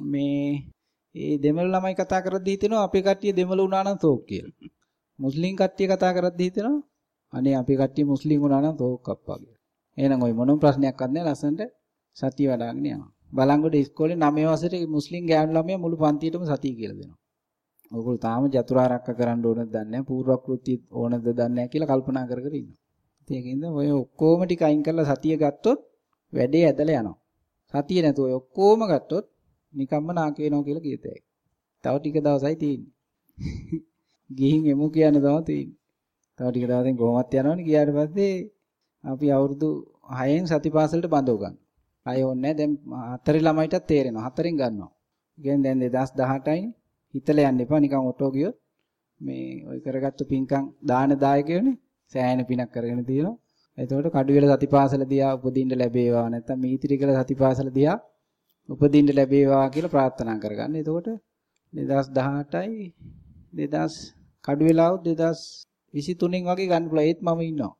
මේ ඒ දෙමළ ළමයි කතා කරද්දී හිතෙනවා අපේ කට්ටිය දෙමළ වුණා නම් තෝක් කියලා. මුස්ලිම් කට්ටිය කතා කරද්දී හිතෙනවා අනේ අපේ කට්ටිය මුස්ලිම් වුණා නම් තෝක් අප්පා කියලා. එහෙනම් ওই මොනම ප්‍රශ්නයක්වත් නැහැ ලස්සනට සතිය වඩාගෙන යනවා. බලංගොඩ ඉස්කෝලේ 9 වසරේ මුස්ලිම් ගෑනු ළමයා මුළු පන්තියටම සතිය කියලා දෙනවා. ඔයගොල්ලෝ තාම චතුරාර්යක කරන්න ඕනද දන්නේ නැහැ. පූර්වක්‍ෘති ඕනද දන්නේ නැහැ කියලා කල්පනා කර කර ඉන්නවා. ඒකින්ද ඔය ඔක්කොම ටික අයින් කරලා සතිය ගත්තොත් වැඩේ ඇදලා යනවා. සතිය නැතුව ඔය ඔක්කොම ගත්තොත් නිකම්ම නාක වෙනවා කියලා කියතයි. තව ටික දවසයි තියෙන්නේ. *laughs* ගිහින් එමු කියන තමයි තියෙන්නේ. තව ටික දවසෙන් කොහොමත් යනවනේ ගියාට පස්සේ අපි අවුරුදු 6න් සතිපාසලට බඳව ගන්න. අය ඕනේ දැන් හතරේ ළමයිටත් තේරෙනවා. හතරෙන් ගන්නවා. කියන්නේ දැන් 2018යි හිතලා යන්න එපා නිකන් ඔටෝ ගියොත් මේ ඔය කරගත්තු පින්කම් දාන දායකයෝනේ සෑහෙන පිනක් කරගෙන තියෙනවා. එතකොට කඩුවෙල සතිපාසල දිහා උපදින්න ලැබේවා නැත්නම් මීතිරිකල සතිපාසල දිහා උපදින්න ලැබේවා කියලා ප්‍රාර්ථනා කරගන්න. එතකොට 2018යි 2000 කඩුවෙලාව 2023න් වගේ ගන්න පුළුවන්. ඒත් මම ඉන්නවා.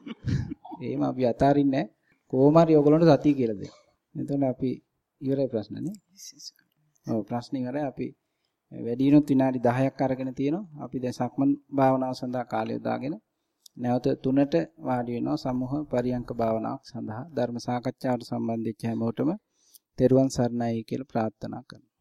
*laughs* එහෙම අපි අතාරින්නේ කොහොම හරි ඔයගොල්ලන්ට සතිය කියලා දෙන්න. එතකොට අපි ඉවරයි ප්‍රශ්න නේ? ඔව් ප්‍රශ්න ඉවරයි අපි වැඩිනොත් විනාඩි 10ක් අරගෙන තියෙනවා. අපි දැන් සක්මන් භාවනාව සඳහා කාලය යොදාගෙන නැවත තුනට වාඩි වෙනවා සමූහ පරියංක භාවනාවක් සඳහා ධර්ම සාකච්ඡාවට සම්බන්ධ වෙච්ච හැමෝටම තෙරුවන් සරණයි කියලා ප්‍රාර්ථනා කරනවා